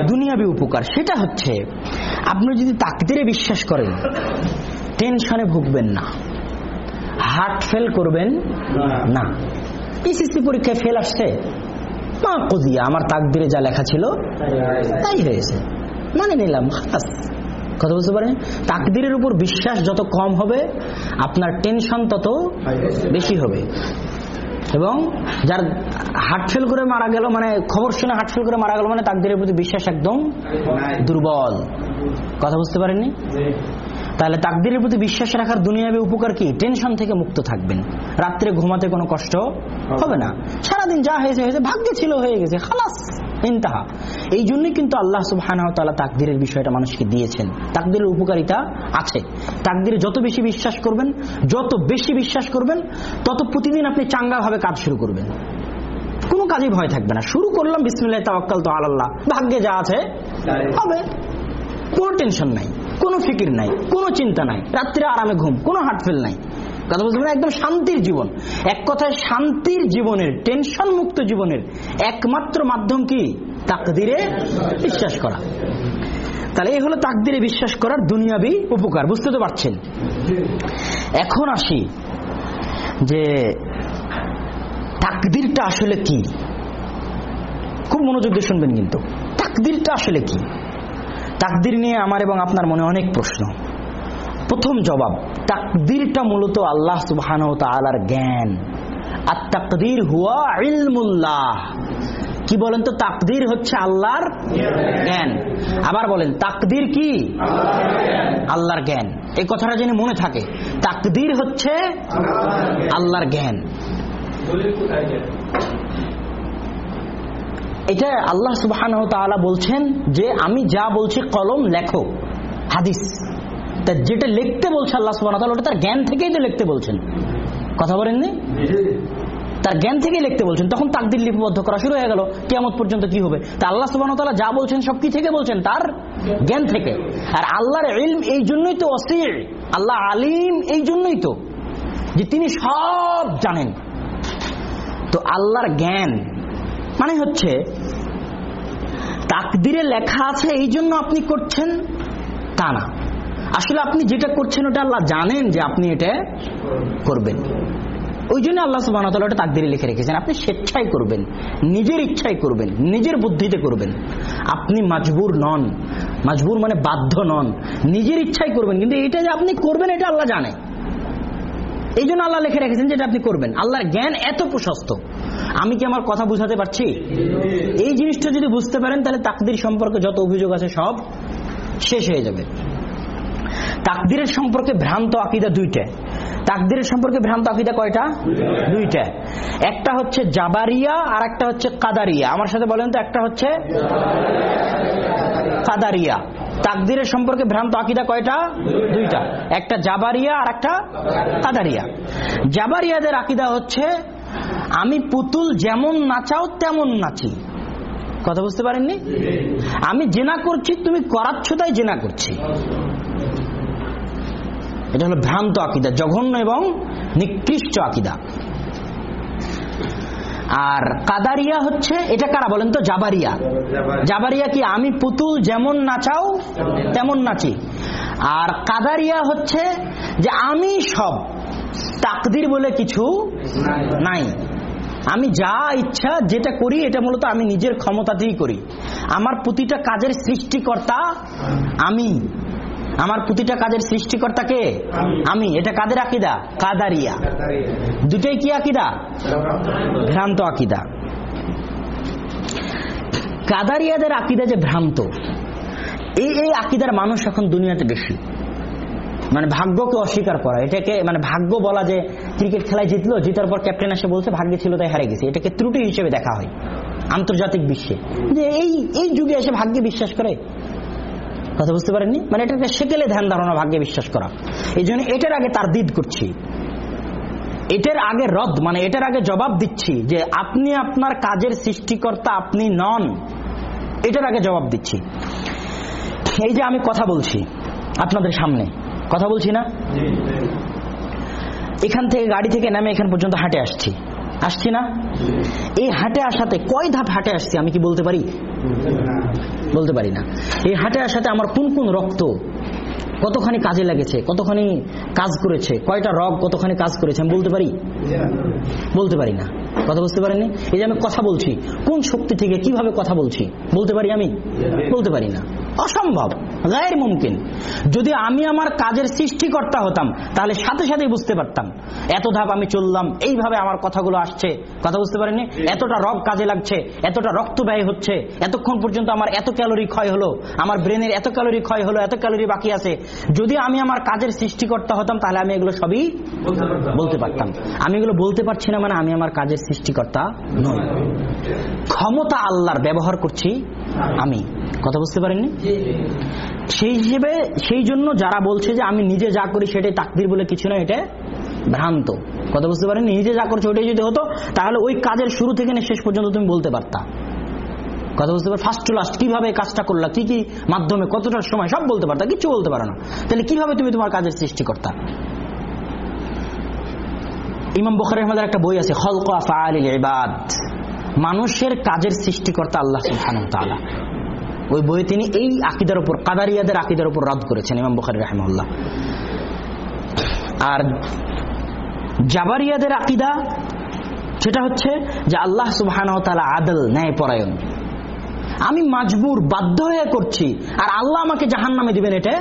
দুনিয়াবি উপকার। সেটা হচ্ছে, আপনি যদি তাকদিরে বিশ্বাস করেন টেনশনে ভুগবেন না। হার্ট ফেল করবেন না। পিসিসি পরীক্ষায় ফেল আসছে। মা কদিয়া, আমার তাকদিরে যা লেখা ছিল, তাই হয়েছে। মানে নিলাম কথা বুঝতে পারেন? তাকদিরের উপর বিশ্বাস যত কম হবে, আপনার টেনশন তত বেশি হবে। এবং যার হার্ট ফেল করে মারা গেল মানে খবর শুনে হার্ট ফেল করে মারা গেল মানে তাকদিরের প্রতি বিশ্বাস একদম দুর্বল। কথা বুঝতে পারেননি? তাহলে তাকদিরের প্রতি বিশ্বাস রাখার দুনিয়াবে উপকার কি? টেনশন থেকে মুক্ত থাকবেন। রাত্রে ঘুমাতে কোনো কষ্ট হবে না। সারাদিন যা হয়েছে হয়েছে ভাগ্যে ছিল হয়ে গেছে। খালাস ইন্তাহা। এই জন্যই কিন্তু আল্লাহ সুবহানাহু তাআলা তাকদিরের বিষয়টা মানুষকে দিয়েছেন। তাকদিরের উপকারিতা আছে। তাকদিরে যত বেশি বিশ্বাস করবেন যত বেশি বিশ্বাস করবেন তত প্রতিদিন আপনি চাঙ্গাভাবে কাজ শুরু করবেন। কোনো কাজে ভয় থাকবে না। শুরু করলাম বিসমিল্লাহ তাওয়াক্কাল তো আল্লাহ ভাগ্যে যা আছে হবে। কোনো টেনশন নাই। কোনো ফিকির নাই, কোনো চিন্তা নাই। রাত্রে আরামে ঘুম, কোনো হার্টফেল নাই। কথা বলতে পারেন একদম শান্তির জীবন। এক কথায় শান্তির জীবনের টেনশন মুক্ত জীবনের একমাত্র মাধ্যম কি? তাকদিরে বিশ্বাস করা। তাহলে এই হলো তাকদিরে বিশ্বাস করার দুনিয়াবি উপকার, বুঝতে তো পারছেন? এখন আসি যে তাকদিরটা আসলে কি? খুব মনোযোগ দিয়ে শুনবেন কিন্তু। তাকদিরটা আসলে কি? তাকদির নিয়ে আমার এবং আপনার মনে অনেক প্রশ্ন। প্রথম জবাব, তাকদিরটা মূলত আল্লাহ সুবহান তালার জ্ঞান। আর তাকদির হুয়া ইলমুল্লাহ। কি বলেন তো? তাকদির হচ্ছে আল্লাহর জ্ঞান। আবার বলেন, তাকদির কি? আল্লাহর জ্ঞান। এই কথাটা যেন মনে থাকে, তাকদির হচ্ছে আল্লাহর জ্ঞান। এটা আল্লাহ সুবহান বলছেন যে আমি যা বলছি কলম লেখো হাদিস। তা যেটা লিখতে বলছে আল্লাহ সুবহান ওটা তার জ্ঞান থেকেই তো লিখতে বলছেন। কথা বলেননি? তার জ্ঞান থেকেই লিখতে বলছেন। তখন তাকদির লিপিবদ্ধ করা শুরু হয়ে গেল। কেমন পর্যন্ত কি হবে? তা আল্লাহ সুবাহ যা বলছেন সব কি থেকে বলছেন? তার জ্ঞান থেকে। আর আল্লাহর ইলম এই জন্যই তো অস্থির। আল্লাহ আলিম এই জন্যই তো যে তিনি সব জানেন। তো আল্লাহর জ্ঞান মানে হচ্ছে তাকদিরে লেখা আছে, এই জন্য আপনি করছেন? তা না। আসলে আপনি যেটা করছেন, ওটা আল্লাহ জানেন যে আপনি এটা করবেন। ওই জন্য আল্লাহ সুবাহ তাকদিরে লিখে রেখেছেন। আপনি স্বেচ্ছায় করবেন, নিজের ইচ্ছায় করবেন, নিজের বুদ্ধিতে করবেন। আপনি মাজবুর নন। মাজবুর মানে বাধ্য নন। নিজের ইচ্ছায় করবেন, কিন্তু এটা যে আপনি করবেন, এটা আল্লাহ জানে। এই জন্য আল্লাহ লিখে রেখেছেন যেটা আপনি করবেন। আল্লাহর জ্ঞান এত প্রশস্ত। আমি কি আমার কথা বুঝাতে পারছি? এই জিনিসটা যদি বুঝতে পারেন, তাহলে তাকদির সম্পর্কে যত অভিযোগ আছে সব শেষ হয়ে যাবে। তাকদিরের সম্পর্কে ভ্রান্ত আকিদা দুইটা। তাকদিরের সম্পর্কে ভ্রান্ত আকিদা কয়টা? দুইটা। একটা হচ্ছে জাবারিয়া আর একটা হচ্ছে কাদারিয়া। আমার সাথে বলেন তো, একটা হচ্ছে কাদারিয়া। তাকদিরের সম্পর্কে ভ্রান্ত আকিদা কয়টা? দুইটা। একটা জাবারিয়া আর একটা কাদারিয়া। জাবারিয়াদের আকিদা হচ্ছে, আমি পুতুল যেমন নাচাও তেমন নাচি। কথা বুঝতে পারেননি? আমি জেনা করছি, তুমি করাচ্ছ তাই জেনা করছি। এটা হলো ভ্রান্ত আকিদা, জঘন্য এবং নিকৃষ্ট আকিদা। আর কাদারিয়া হচ্ছে, এটা কারা বলেন তো? জাবারিয়া। জাবারিয়া কি? আমি পুতুল যেমন নাচাও, তেমন নাচি। আর কাদারিয়া হচ্ছে যে আমি সব, তাকদির বলে কিছু নাই। আমি যা ইচ্ছা, যেটা করি, এটা মূলত আমি নিজের ক্ষমতাতেই করি। আমার প্রতিটা কাজের সৃষ্টিকর্তা আমি। আমার প্রতিটা কাজের সৃষ্টিকর্তা কে? আমি। এটা কাদের আকিদা? কাদারিয়া। দুটোই কি আকিদা? ভ্রান্ত আকিদা। কাদারিয়াদের আকিদা যে ভ্রান্ত এই এই আকিদার মানুষ এখন দুনিয়াতে বেশি। মানে ভাগ্যকে অস্বীকার করা। এটাকে মানে ভাগ্য বলা যে ক্রিকেট খেলায় জিতলো জিতার পর ক্যাপ্টেন এসে বলছে ভাগ্যে ছিল তাই হারে গেছে। এটাকে ত্রুটি হিসেবে দেখা হয়। আন্তর্জাতিক বিশ্বে। যে এই এই যুগে এসে ভাগ্যে বিশ্বাস করে কথা বুঝতে পারেননি? মানে এটাকে সেকেলে ধ্যান ধারণা ভাগ্যে বিশ্বাস করা। এই জন্য এটার আগে তার দিদ করছি। এটার আগে রদ মানে এটার আগে জবাব দিচ্ছি যে আপনি আপনার কাজের সৃষ্টিকর্তা আপনি নন। এটার আগে জবাব দিচ্ছি। এই যে আমি কথা বলছি আপনাদের সামনে। কথা বলছি না? এখান থেকে গাড়ি থেকে নামে এখান পর্যন্ত হাঁটে আসছি। আসছি না? এই হাটে আসাতে কয় ধাপ হাটে আসছি আমি কি বলতে পারি? বলতে পারি না। এই হাটে আসাতে আমার কোন কোন রক্ত কতখানি কাজে লেগেছে, কতখানি কাজ করেছে, কয়টা রগ কতখানি কাজ করেছে, আমি বলতে পারি? বলতে পারি না। কথা বুঝতে পারেননি? এই যে আমি কথা বলছি, কোন শক্তি থেকে কীভাবে কথা বলছি? বলতে পারি আমি? বলতে পারি না। অসম্ভব, গায়ের মুমকিন। যদি আমি আমার কাজের সৃষ্টিকর্তা হতাম, তাহলে সাথে সাথে বুঝতে পারতাম। এত ধাপ আমি চললাম, এইভাবে আমার কথাগুলো আসছে। কথা বুঝতে পারেননি? এতটা রগ কাজে লাগছে, এতটা রক্ত ব্যয় হচ্ছে, এতক্ষণ পর্যন্ত আমার এত ক্যালোরি ক্ষয় হলো, আমার ব্রেনের এত ক্যালোরি ক্ষয় হলো, এত ক্যালোরি বাকি আছে যদি আমি আমার কাজের সৃষ্টিকর্তা হতাম, তাহলে আমি এগুলো সবই বলতে পারতাম। আমি এগুলো বলতে পারছি না মানে আমি আমার কাজের সৃষ্টিকর্তা নই। ক্ষমতা আল্লাহর ব্যবহার করছি আমি। কথা বুঝতে পারেননি? সেই হিসেবে, সেই জন্য যারা বলছে যে আমি নিজে যা করি সেটাই তাকদির বলে কিছু না এটা ভ্রান্ত। কথা বুঝতে পারেন নিজে যা করছ ওটাই যদি হতো, তাহলে ওই কাজের শুরু থেকে শেষ পর্যন্ত তুমি বলতে পারতা। কথা বুঝতে পারো ফার্স্ট টু লাস্ট কীভাবে কাজটা করলা? কি কি মাধ্যমে? কতটার সময়? সব বলতে পারতা কিছু বলতে পারো না। তাহলে কীভাবে তুমি তোমার কাজের সৃষ্টি করতা? ইমাম বখর আহমদের একটা বই আছে ইবাদ। মানুষের কাজের সৃষ্টিকর্তা আল্লাহ সুবহানাহু তাআলা। ওই বইয়ে তিনি এই আকিদার উপর, কাদারিয়াদের আকিদার উপর রদ করেছেন ইমাম বুখারী রাহমাহুল্লাহ। আর জাবারিয়াদের আকিদা, সেটা হচ্ছে যে আল্লাহ ওয়া তাআলা আদল ন্যায় পরায়ণ আমি মাজবুর বাধ্য হয়ে করছি। আর আল্লাহ আমাকে জাহান্নামে দিবেন, এটা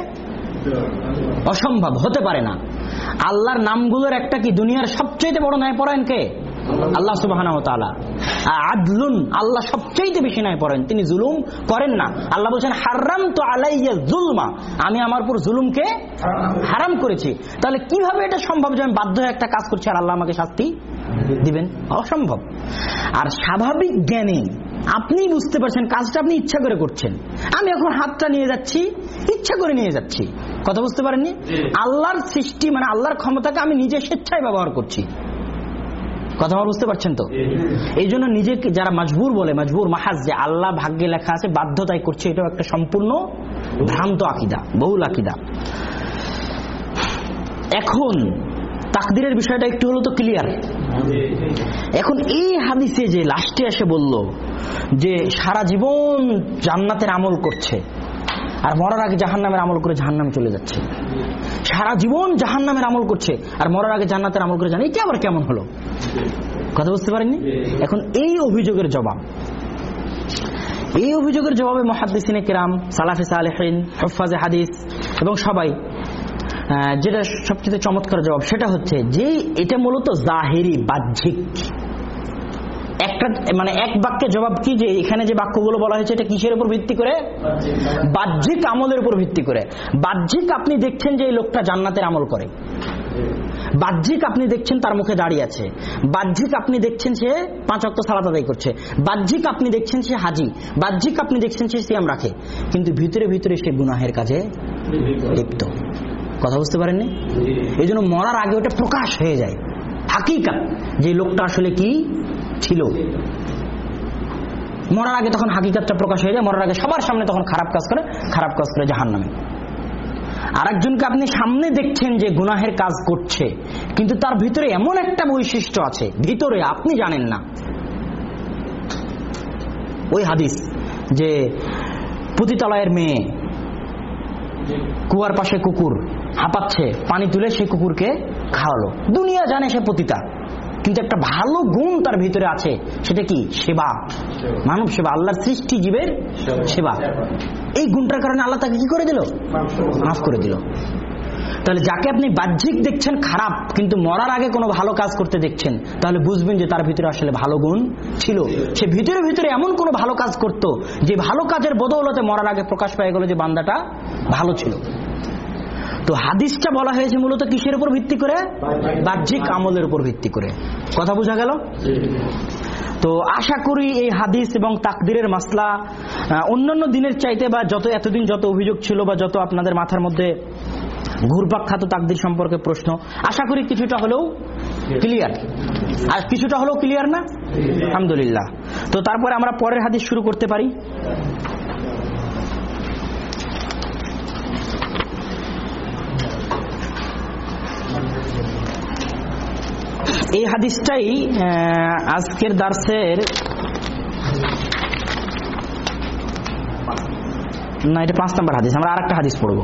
অসম্ভব, হতে পারে না। আল্লাহর নামগুলোর একটা কি দুনিয়ার সবচেয়ে বড় ন্যায় পরায়ণ কে? আল্লাহ সুবাহ আদলুন, আল্লাহ সবচেয়ে বেশি ন্যায় পড়েন তিনি জুলুম করেন না। আল্লাহ বলছেন হারাম তো আলাইয়া জুলমা। আমি আমার উপর জুলুমকে হারাম করেছি। তাহলে কীভাবে এটা সম্ভব যে আমি বাধ্য হয়ে একটা কাজ করছি আর আল্লাহ আমাকে শাস্তি দিবেন? অসম্ভব। আর স্বাভাবিক জ্ঞানে আপনি বুঝতে পারছেন কাজটা আপনি ইচ্ছা করে করছেন। আমি এখন হাতটা নিয়ে যাচ্ছি ইচ্ছা করে নিয়ে যাচ্ছি। কথা বুঝতে পারেননি? আল্লাহর সৃষ্টি মানে আল্লাহর ক্ষমতাকে আমি নিজে স্বেচ্ছায় ব্যবহার করছি। কথা আমার বুঝতে পারছেন তো? এই জন্য নিজেকে যারা মাজবুর বলে মাজবুর মাহাজ যে আল্লাহ ভাগ্যে লেখা আছে বাধ্যতাই করছে এটাও একটা সম্পূর্ণ ভ্রান্ত আকিদা বহুল আকিদা। এখন তাকদিরের বিষয়টা একটু হলো তো ক্লিয়ার এখন এই হাদিসে যে লাস্টে এসে বলল যে সারা জীবন জান্নাতের আমল করছে। আর মরার আগে জাহান নামের আমল করে জাহান নামে চলে যাচ্ছে। সারা জীবন জাহান নামের আমল করছে, আর মরার আগে জান্নাতের আমল করে জানে, এটা আবার কেমন হলো? কথা বুঝতে পারেননি এখন এই অভিযোগের জবাব। এই অভিযোগের জবাবে মহাদ্দিসিনে কিরাম, সালাফে সালেহিন, হফাজে হাদিস এবং সবাই যেটা সবচেয়ে চমৎকার জবাব, সেটা হচ্ছে যে এটা মূলত জাহেরি বাহ্যিক। একটা মানে এক বাক্যে জবাব কি যে এখানে যে বাক্যগুলো বলা হয়েছে এটা কিসের উপর ভিত্তি করে? বাহ্যিক আমলের উপর ভিত্তি করে। বাহ্যিক আপনি দেখছেন যে এই লোকটা জান্নাতের আমল করে। বাহ্যিক আপনি দেখছেন তার মুখে দাঁড়িয়ে আছে। বাহ্যিক আপনি দেখছেন সে পাঁচ অক্ট সালাত আদায় করছে। বাহ্যিক আপনি দেখছেন সে হাজি। বাহ্যিক আপনি দেখছেন সে সিয়াম রাখে। কিন্তু ভিতরে ভিতরে সে গুনাহের কাজে লিপ্ত। কথা বুঝতে পারেননি? এই জন্য মরার আগে ওটা প্রকাশ হয়ে যায়। হাকিকাত। যে লোকটা আসলে কি? ছিল। মরার আগে তখন হাকিকাতটা প্রকাশ হয়ে যায়, মরার আগে সবার সামনে তখন খারাপ কাজ করে, খারাপ কাজ করে জাহান নামে আরেকজনকে আপনি সামনে দেখছেন যে গুনাহের কাজ করছে, কিন্তু তার ভিতরে এমন একটা বৈশিষ্ট্য আছে, ভিতরে আপনি জানেন না। ওই হাদিস যে পুতিতলায়ের মেয়ে কুয়ার পাশে কুকুর হাঁপাচ্ছে, পানি তুলে সেই কুকুরকে খাওয়ালো। দুনিয়া জানে সে পতিতা, কিন্তু একটা ভালো গুণ তার ভিতরে আছে, সেটা কি? সেবা। মানব সেবা, আল্লাহর সৃষ্টি জীবের সেবা। এই গুণটার কারণে আল্লাহ তাকে কি করে দিল? মাফ করে দিল। তাহলে যাকে আপনি বাহ্যিক দেখছেন খারাপ, কিন্তু মরার আগে কোনো ভালো কাজ করতে দেখছেন, তাহলে বুঝবেন যে তার ভিতরে আসলে ভালো গুণ ছিল। সে ভিতরে ভিতরে এমন কোনো ভালো কাজ করত, যে ভালো কাজের বদৌলতে মরার আগে প্রকাশ পেয়ে গেল যে বান্দাটা ভালো ছিল। তো হাদিসটা বলা হয়েছে মূলত কিসের উপর ভিত্তি করে? বাহ্যিক আমলের উপর ভিত্তি করে। কথা বোঝা গেল? তো আশা করি এই হাদিস এবং তাকদিরের মাসলা অন্যান্য দিনের চাইতে বা যত এতদিন যত অভিযোগ ছিল বা যত আপনাদের মাথার মধ্যে ঘুরপাক খাত তাকদির সম্পর্কে প্রশ্ন, আশা করি কিছুটা হলেও ক্লিয়ার আর কিছুটা হলেও ক্লিয়ার না? আলহামদুলিল্লাহ। তো তারপরে আমরা পরের হাদিস শুরু করতে পারি। এই হাদিসটাই আজকের দার্সের না এটা পাঁচ নম্বর হাদিস আমরা আর একটা হাদিস পড়ব।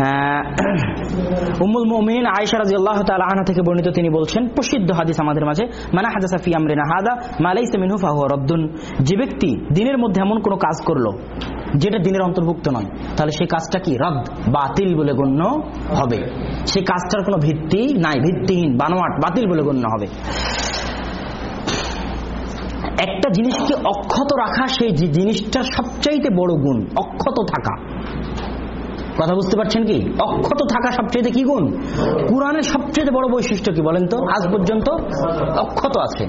আহ, <clears throat> উম্মুল মুমিন আয়েশা রাদিয়াল্লাহু তাআলা আনহা থেকে বর্ণিত তিনি বলছেন প্রসিদ্ধ হাদিস আমাদের মাঝে মানা হাদাসা ফি আমরিনা হাদা মা লাইসা মিনহু ফাহুয়া রদ্দুন যে ব্যক্তি দিনের মধ্যে এমন কোনো কাজ করল যেটা দিনের অন্তর্ভুক্ত নয় তাহলে সেই কাজটা কি? রদ বাতিল বলে গণ্য হবে। সেই কাজটার কোনো ভিত্তি নাই ভিত্তিহীন বানোয়াট বাতিল বলে গণ্য হবে। একটা জিনিসকে অক্ষত রাখা সেই জিনিসটার সবচাইতে বড় গুণ অক্ষত থাকা। কথা বুঝতে পারছেন কি? অক্ষত থাকা সবচেয়ে কি গুণ? কোরআনের সবচেয়ে বড় বৈশিষ্ট্য কি বলেন তো? আজ পর্যন্ত অক্ষত আছে।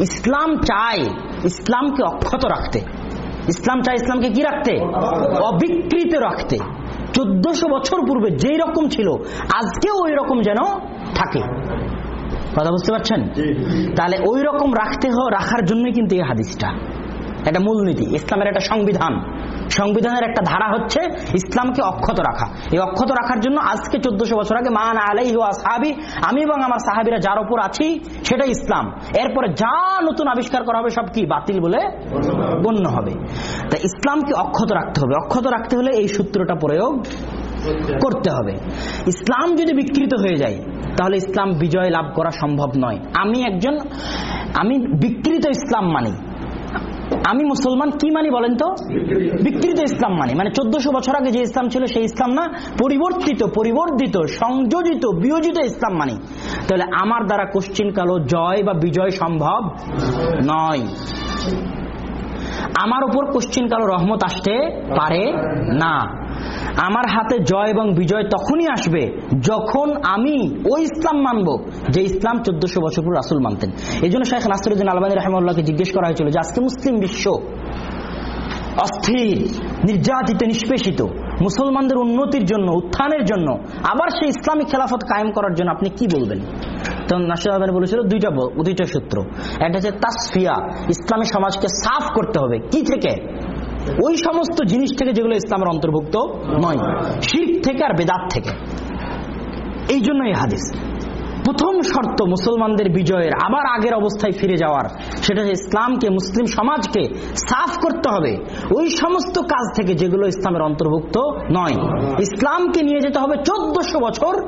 ইসলাম চায় ইসলামকে অক্ষত রাখতে। ইসলাম চায় ইসলামকে কি রাখতে? অবিকৃত রাখতে। চোদ্দশো বছর পূর্বে যেই রকম ছিল আজকেও ওই রকম যেন থাকে। কথা বুঝতে পারছেন? তাহলে ওই রকম রাখতে হ রাখার জন্যই কিন্তু এই হাদিসটা। একটা মূলনীতি, ইসলামের একটা সংবিধান। সংবিধানের একটা ধারা হচ্ছে ইসলামকে অক্ষত রাখা। এই অক্ষত রাখার জন্য আজকে চোদ্দশো বছর আগে মান আলাই সাহাবি আমি এবং আমার সাহাবিরা যার উপর আছি সেটা ইসলাম। এরপরে যা নতুন আবিষ্কার করা হবে, সব কি? বাতিল বলে গণ্য হবে। তা ইসলামকে অক্ষত রাখতে হবে। অক্ষত রাখতে হলে এই সূত্রটা প্রয়োগ করতে হবে। ইসলাম যদি বিকৃত হয়ে যায়, তাহলে ইসলাম বিজয় লাভ করা সম্ভব নয়। আমি একজন, আমি বিকৃত ইসলাম মানি। আমি মুসলমান কি মানি বলেন তো? বিকৃত ইসলাম মানি। মানে চোদ্দশো বছর আগে যে ইসলাম ছিল সেই ইসলাম না, পরিবর্তিত, পরিবর্ধিত, সংযোজিত, বিয়োজিত ইসলাম মানি। তাহলে আমার দ্বারা কোশ্চিন কালো জয় বা বিজয় সম্ভব নয়। আমার উপর কোশ্চিন কালো রহমত আসতে পারে না। আমার হাতে জয় এবং বিজয় তখনই আসবে যখন আমি ওই ইসলাম মানব যে ইসলাম চোদ্দশো বছর পর রাসুল মানতেন। এই জন্য শেখ নাসরুদ্দিন আলবানী রহমাল্লাহকে জিজ্ঞেস করা হয়েছিল যে আজকে মুসলিম বিশ্ব অস্থির, নির্যাতিত, নিষ্পেষিত মুসলমানদের উন্নতির জন্য, উত্থানের জন্য, আবার সেই ইসলামিক খেলাফত কায়েম করার জন্য আপনি কি বলবেন? তখন বলেছিল দুইটা দুইটা সূত্র। একটা হচ্ছে তাসফিয়া, ইসলামী সমাজকে সাফ করতে হবে। কি থেকে? ওই সমস্ত জিনিস থেকে যেগুলো ইসলামের অন্তর্ভুক্ত নয়, শির থেকে আর বেদাত থেকে। এই জন্য এই হাদিস। প্রথম শর্ত মুসলমানদের বিজয়ের, আবার আগের অবস্থায় ফিরে যাওয়ার। সেটা ইসলামকে, মুসলিম সমাজকে সাফ করতে হবে। ওই সমস্ত কাজ থেকে যেগুলো ইসলামের অন্তর্ভুক্ত নয়। ইসলামকে নিয়ে যেতে হবে চোদ্দশো বছর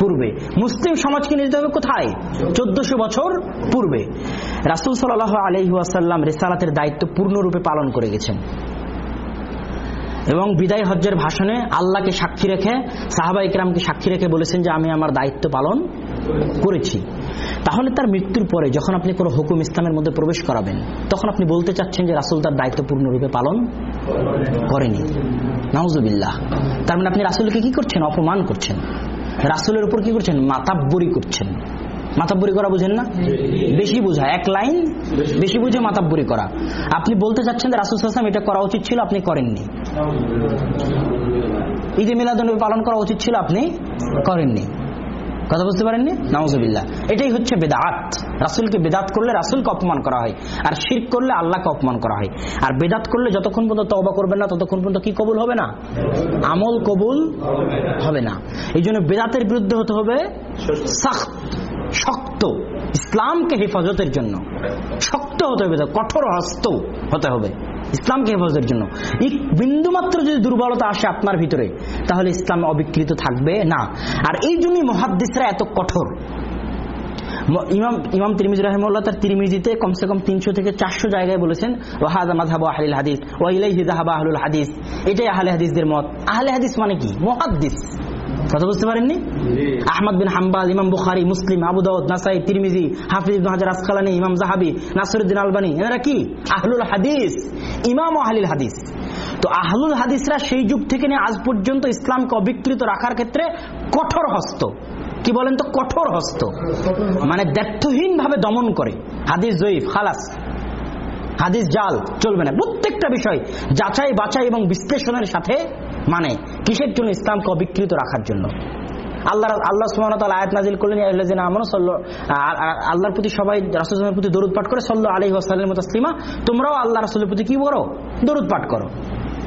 পূর্বে। মুসলিম সমাজকে নিয়ে যেতে হবে কোথায়? চোদ্দশো বছর পূর্বে। রাসুল সাল আলহিহাসাল্লাম রেসালাতের দায়িত্ব পূর্ণরূপে পালন করে গেছেন। এবং বিদায় হজ্জের ভাষণে আল্লাহকে সাক্ষী রেখে সাহাবা ইকরামকে সাক্ষী রেখে বলেছেন যে, আমি আমার দায়িত্ব পালন করেছি। তাহলে তার মৃত্যুর পরে যখন আপনি কোনো হুকুম ইসলামের মধ্যে প্রবেশ করাবেন তখন আপনি বলতে চাচ্ছেন যে রাসুল তার দায়িত্ব পূর্ণরূপে পালন করেনি। নাউজুবিল্লাহ। তার মানে আপনি রাসুলকে কি করছেন? অপমান করছেন। রাসুলের উপর কি করছেন? মাতাব্বরি করছেন। মাতাব্বরি করা বুঝেন না? বেশি বোঝা এক লাইন বেশি বুঝে মাতাব্বরি করা। আপনি বলতে চাচ্ছেন যে রাসুল সাল্লাম এটা করা উচিত ছিল আপনি করেননি। ঈদে মিলাদনবী পালন করা উচিত ছিল আপনি করেননি। কথা বুঝতে পারেননি? নাউজুবিল্লাহ। এটাই হচ্ছে বেদাত। রাসুলকে বেদাত করলে রাসুলকে অপমান করা হয়। আর শির করলে আল্লাহকে অপমান করা হয়। আর বেদাত করলে যতক্ষণ পর্যন্ত তবা করবেন না ততক্ষণ পর্যন্ত কি কবুল হবে না? আমল কবুল হবে না। এই জন্য বেদাতের বিরুদ্ধে হতে হবে সাখত। শক্ত। ইসলামকে হেফাজতের জন্য। শক্ত হতে হবে কঠোর হস্ত হতে হবে। ইসলামকে হেফাজতের জন্য। বিন্দুমাত্র যদি দুর্বলতা আসে আপনার ভিতরে, তাহলে ইসলাম অবিকৃত থাকবে না। আর এই জন্যই মহাদ্দিসরা এত কঠোর। ইমাম তিরমিজি রহমুল্লাহ তার তিরমিজিতে কমসে কম তিনশো থেকে চারশো জায়গায় বলেছেন আহলিল হাদিস ওয়াইলাই হিদাহাবা হাদিস। এটাই আহলে হাদিসদের মত। আহলে হাদিস মানে কি? মহাদ্দিস। কথা বুঝতে পারেননি? আহমদ বিন হাম্বাল ইমাম বুখারি মুসলিম আবু দাউদ নাসাই তিরমিজি হাফিজ ইবনে হাজার আসকালানি ইমাম জাহাবি নাসরুদ্দিন আলবানি এনারা কি? আহলুল হাদিস ইমাম ও আহলিল হাদিস। তো আহলুল হাদিসরা সেই যুগ থেকে নিয়ে আজ পর্যন্ত ইসলামকে অবিকৃত রাখার ক্ষেত্রে কঠোর হস্ত। কি বলেন তো? কঠোর হস্ত। মানে দ্ব্যর্থহীন ভাবে দমন করে। হাদিস জয়ীফ খালাস। হাদিস জাল চলবে না। প্রত্যেকটা বিষয় যাচাই, বাছাই এবং বিশ্লেষণের সাথে মানে কিসের জন্য ইসলামকে অবিকৃত রাখার জন্য? আল্লাহ আল্লাহ তাআলা আয়াত নাজিল করলেন আল্লাহর প্রতি সবাই রাসুলের প্রতি দরুদ পাঠ করে সাল্লু আলাইহি ওয়াসাল্লাম তাসলিমা তোমরাও আল্লাহ রাসুলের প্রতি কি করো? দরুদ পাঠ করো।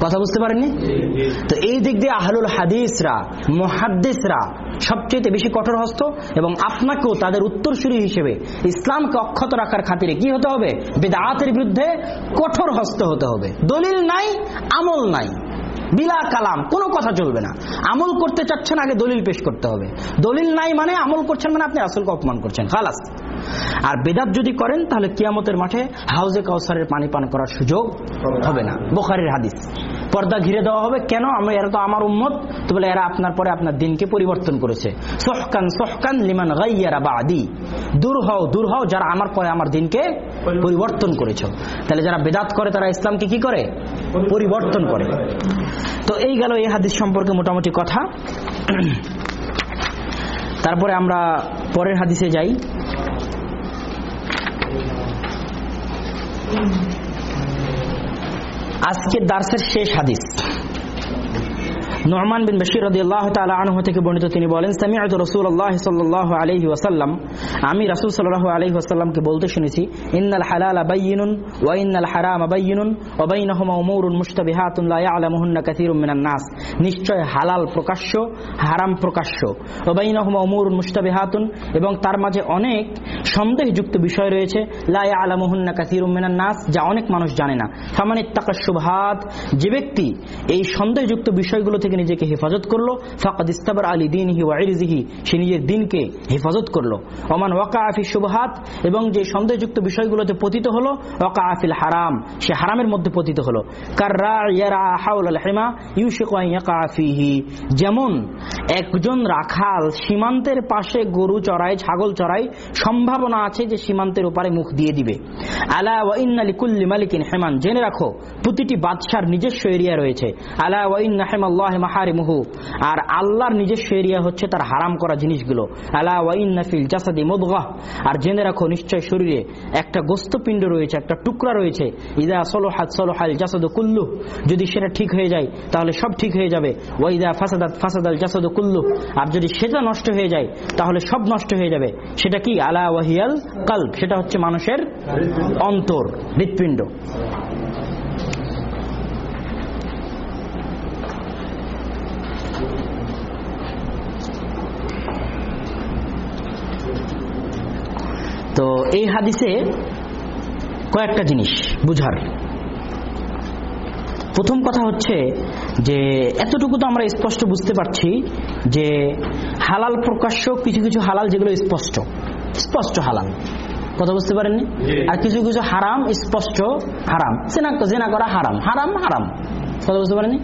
কথা বুঝতে পারেননি? তো এই দিক দিয়ে আহলুল হাদিসরা, মুহাদ্দিসরা সবচেয়ে বেশি কঠোর হস্ত এবং আপনাকেও তাদের উত্তরসূরি হিসেবে ইসলামকে অক্ষত রাখার খাতিরে কি হতে হবে? বেদাতের বিরুদ্ধে কঠোর হস্ত হতে হবে। দলিল নাই, আমল নাই। বিলা কালাম, কোনো কথা চলবে না। আমল করতে চাচ্ছেন, আগে দলিল পেশ করতে হবে। দলিল নাই মানে আমল করছেন মানে আপনি আসলকে অপমান করছেন, খালাস। আর বেদাত যদি করেন, তাহলে কিয়ামতের মাঠে হাউজে কাউসারের পানি পান করার সুযোগ হবে না। বোখারের হাদিস। পর্দা ঘিরে দেওয়া হবে। কেন? আমরা এরা তো আমার উম্মত। তো বলে এরা আপনার পরে আপনার দিনকে পরিবর্তন করেছে। সহকান সহকান লিমান গাইয়ারা বাদি দূর হও দূর হও যারা আমার পরে আমার দিনকে পরিবর্তন করেছ। তাহলে যারা বেদাত করে, তারা ইসলামকে কি করে? পরিবর্তন করে। তো এই গেল এই হাদিস সম্পর্কে মোটামুটি কথা। তারপরে আমরা পরের হাদিসে যাই। আজকের দার্সের শেষ হাদিস। নোমান বিন বশির রাদিয়াল্লাহু তাআলা আনহু থেকে বর্ণিত তিনি বলেন, সামিআতু রাসূলুল্লাহ সাল্লাল্লাহু আলাইহি ওয়াসাল্লাম। আমি রাসূল সাল্লাল্লাহু আলাইহি ওয়াসাল্লামকে বলতে শুনেছি, ইন্নাল হালালা বায়্যিনুন ওয়া ইন্নাল হারামা বায়্যিনুন ওয়া বাইনাহুমা উমুরুন মুশতাবিহাতুন লা ইয়ালামুহুন্না কাসীরুম মিনান নাস। নিশ্চয় হালাল প্রকাশ্য, হারাম প্রকাশ্য। ওয়া বাইনাহুমা উমুরুন মুশতাবিহাতুন, এবং তার মাঝে অনেক সন্দেহযুক্ত বিষয় রয়েছে, লা ইয়ালামুহুন্না কাসীরুম মিনান নাস, যা অনেক মানুষ জানে না। ফামান ইত্তাকা যে ব্যক্তি এই সন্দেহযুক্ত বিষয়গুলো থেকে নিজেকে হেফাজত করল, ফাকাদ ইস্তাবার আলী দিনহি ওয়া ইরজিহি, সে নিজের দিনকে হেফাজত করল। ওমান ওয়াকা আফি শুবহাত, এবং যে সন্দেহযুক্ত বিষয়গুলোতে পতিত হলো ওয়াকা আফিল হারাম, সে হারামের মধ্যে পতিত হলো। যেমন একজন রাখাল সীমান্তের পাশে গরু চড়ায়, ছাগল চড়ায়, সম্ভাবনা আছে যে সীমান্তের উপরে মুখ দিয়ে দিবে। আলা হেমান, জেনে রাখো, প্রতিটি বাদশার নিজস্ব এরিয়া রয়েছে। আলা মাহারিমুহু। আর আল্লাহর নিজস্ব এরিয়া হচ্ছে তার হারাম করা জিনিসগুলো। আলা ওয়া ইন্না জাসাদি মুদগাহ আর জেনে রাখো নিশ্চয় শরীরে একটা গোস্তপিণ্ড রয়েছে, একটা টুকরা রয়েছে। ইদা সলোহাত সলোহাল জাসাদু কুল্লু। যদি সেটা ঠিক হয়ে যায়, তাহলে সব ঠিক হয়ে যাবে। ওয়াইদা ফাসাদাত ফাসাদাল জাসাদু কুল্লু। আর যদি সেটা নষ্ট হয়ে যায়, তাহলে সব নষ্ট হয়ে যাবে। সেটা কি? আলা ওয়াহিয়াল কাল্ব। সেটা হচ্ছে মানুষের অন্তর, হৃৎপিণ্ড। তো এই হাদিসে কয়েকটা জিনিস বুঝার। প্রথম কথা হচ্ছে যে এতটুকু তো আমরা স্পষ্ট বুঝতে পারছি যে হালাল প্রকাশ্য কিছু কিছু হালাল যেগুলো স্পষ্ট স্পষ্ট হালাল। কথা বুঝতে পারেননি? আর কিছু কিছু হারাম স্পষ্ট হারাম। জেনা জেনা করা হারাম হারাম হারাম। কথা বুঝতে পারেনি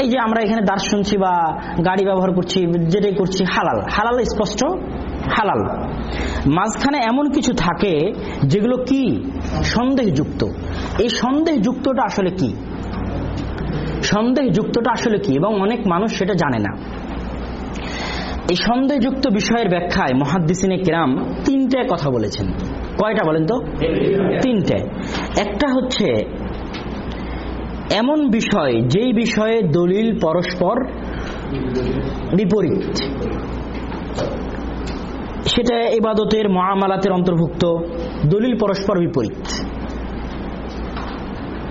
এই যে আমরা এখানে দাস শুনছি বা গাড়ি ব্যবহার করছি যেটাই করছি হালাল। হালাল স্পষ্ট হালাল। মাঝখানে এমন কিছু থাকে যেগুলো কি? সন্দেহযুক্ত। এই সন্দেহযুক্তটা আসলে কি? সন্দেহযুক্তটা আসলে কি? এবং অনেক মানুষ সেটা জানে না। এই সন্দেহযুক্ত বিষয়ের ব্যাখ্যায় মহাদ্দিসিনে কিরাম তিনটে কথা বলেছেন। কয়টা বলেন তো? তিনটে। একটা হচ্ছে, এমন বিষয় যেই বিষয়ে দলিল পরস্পর বিপরীত। সেটা ইবাদতের মহামালাতের অন্তর্ভুক্ত, দলিল পরস্পর বিপরীত।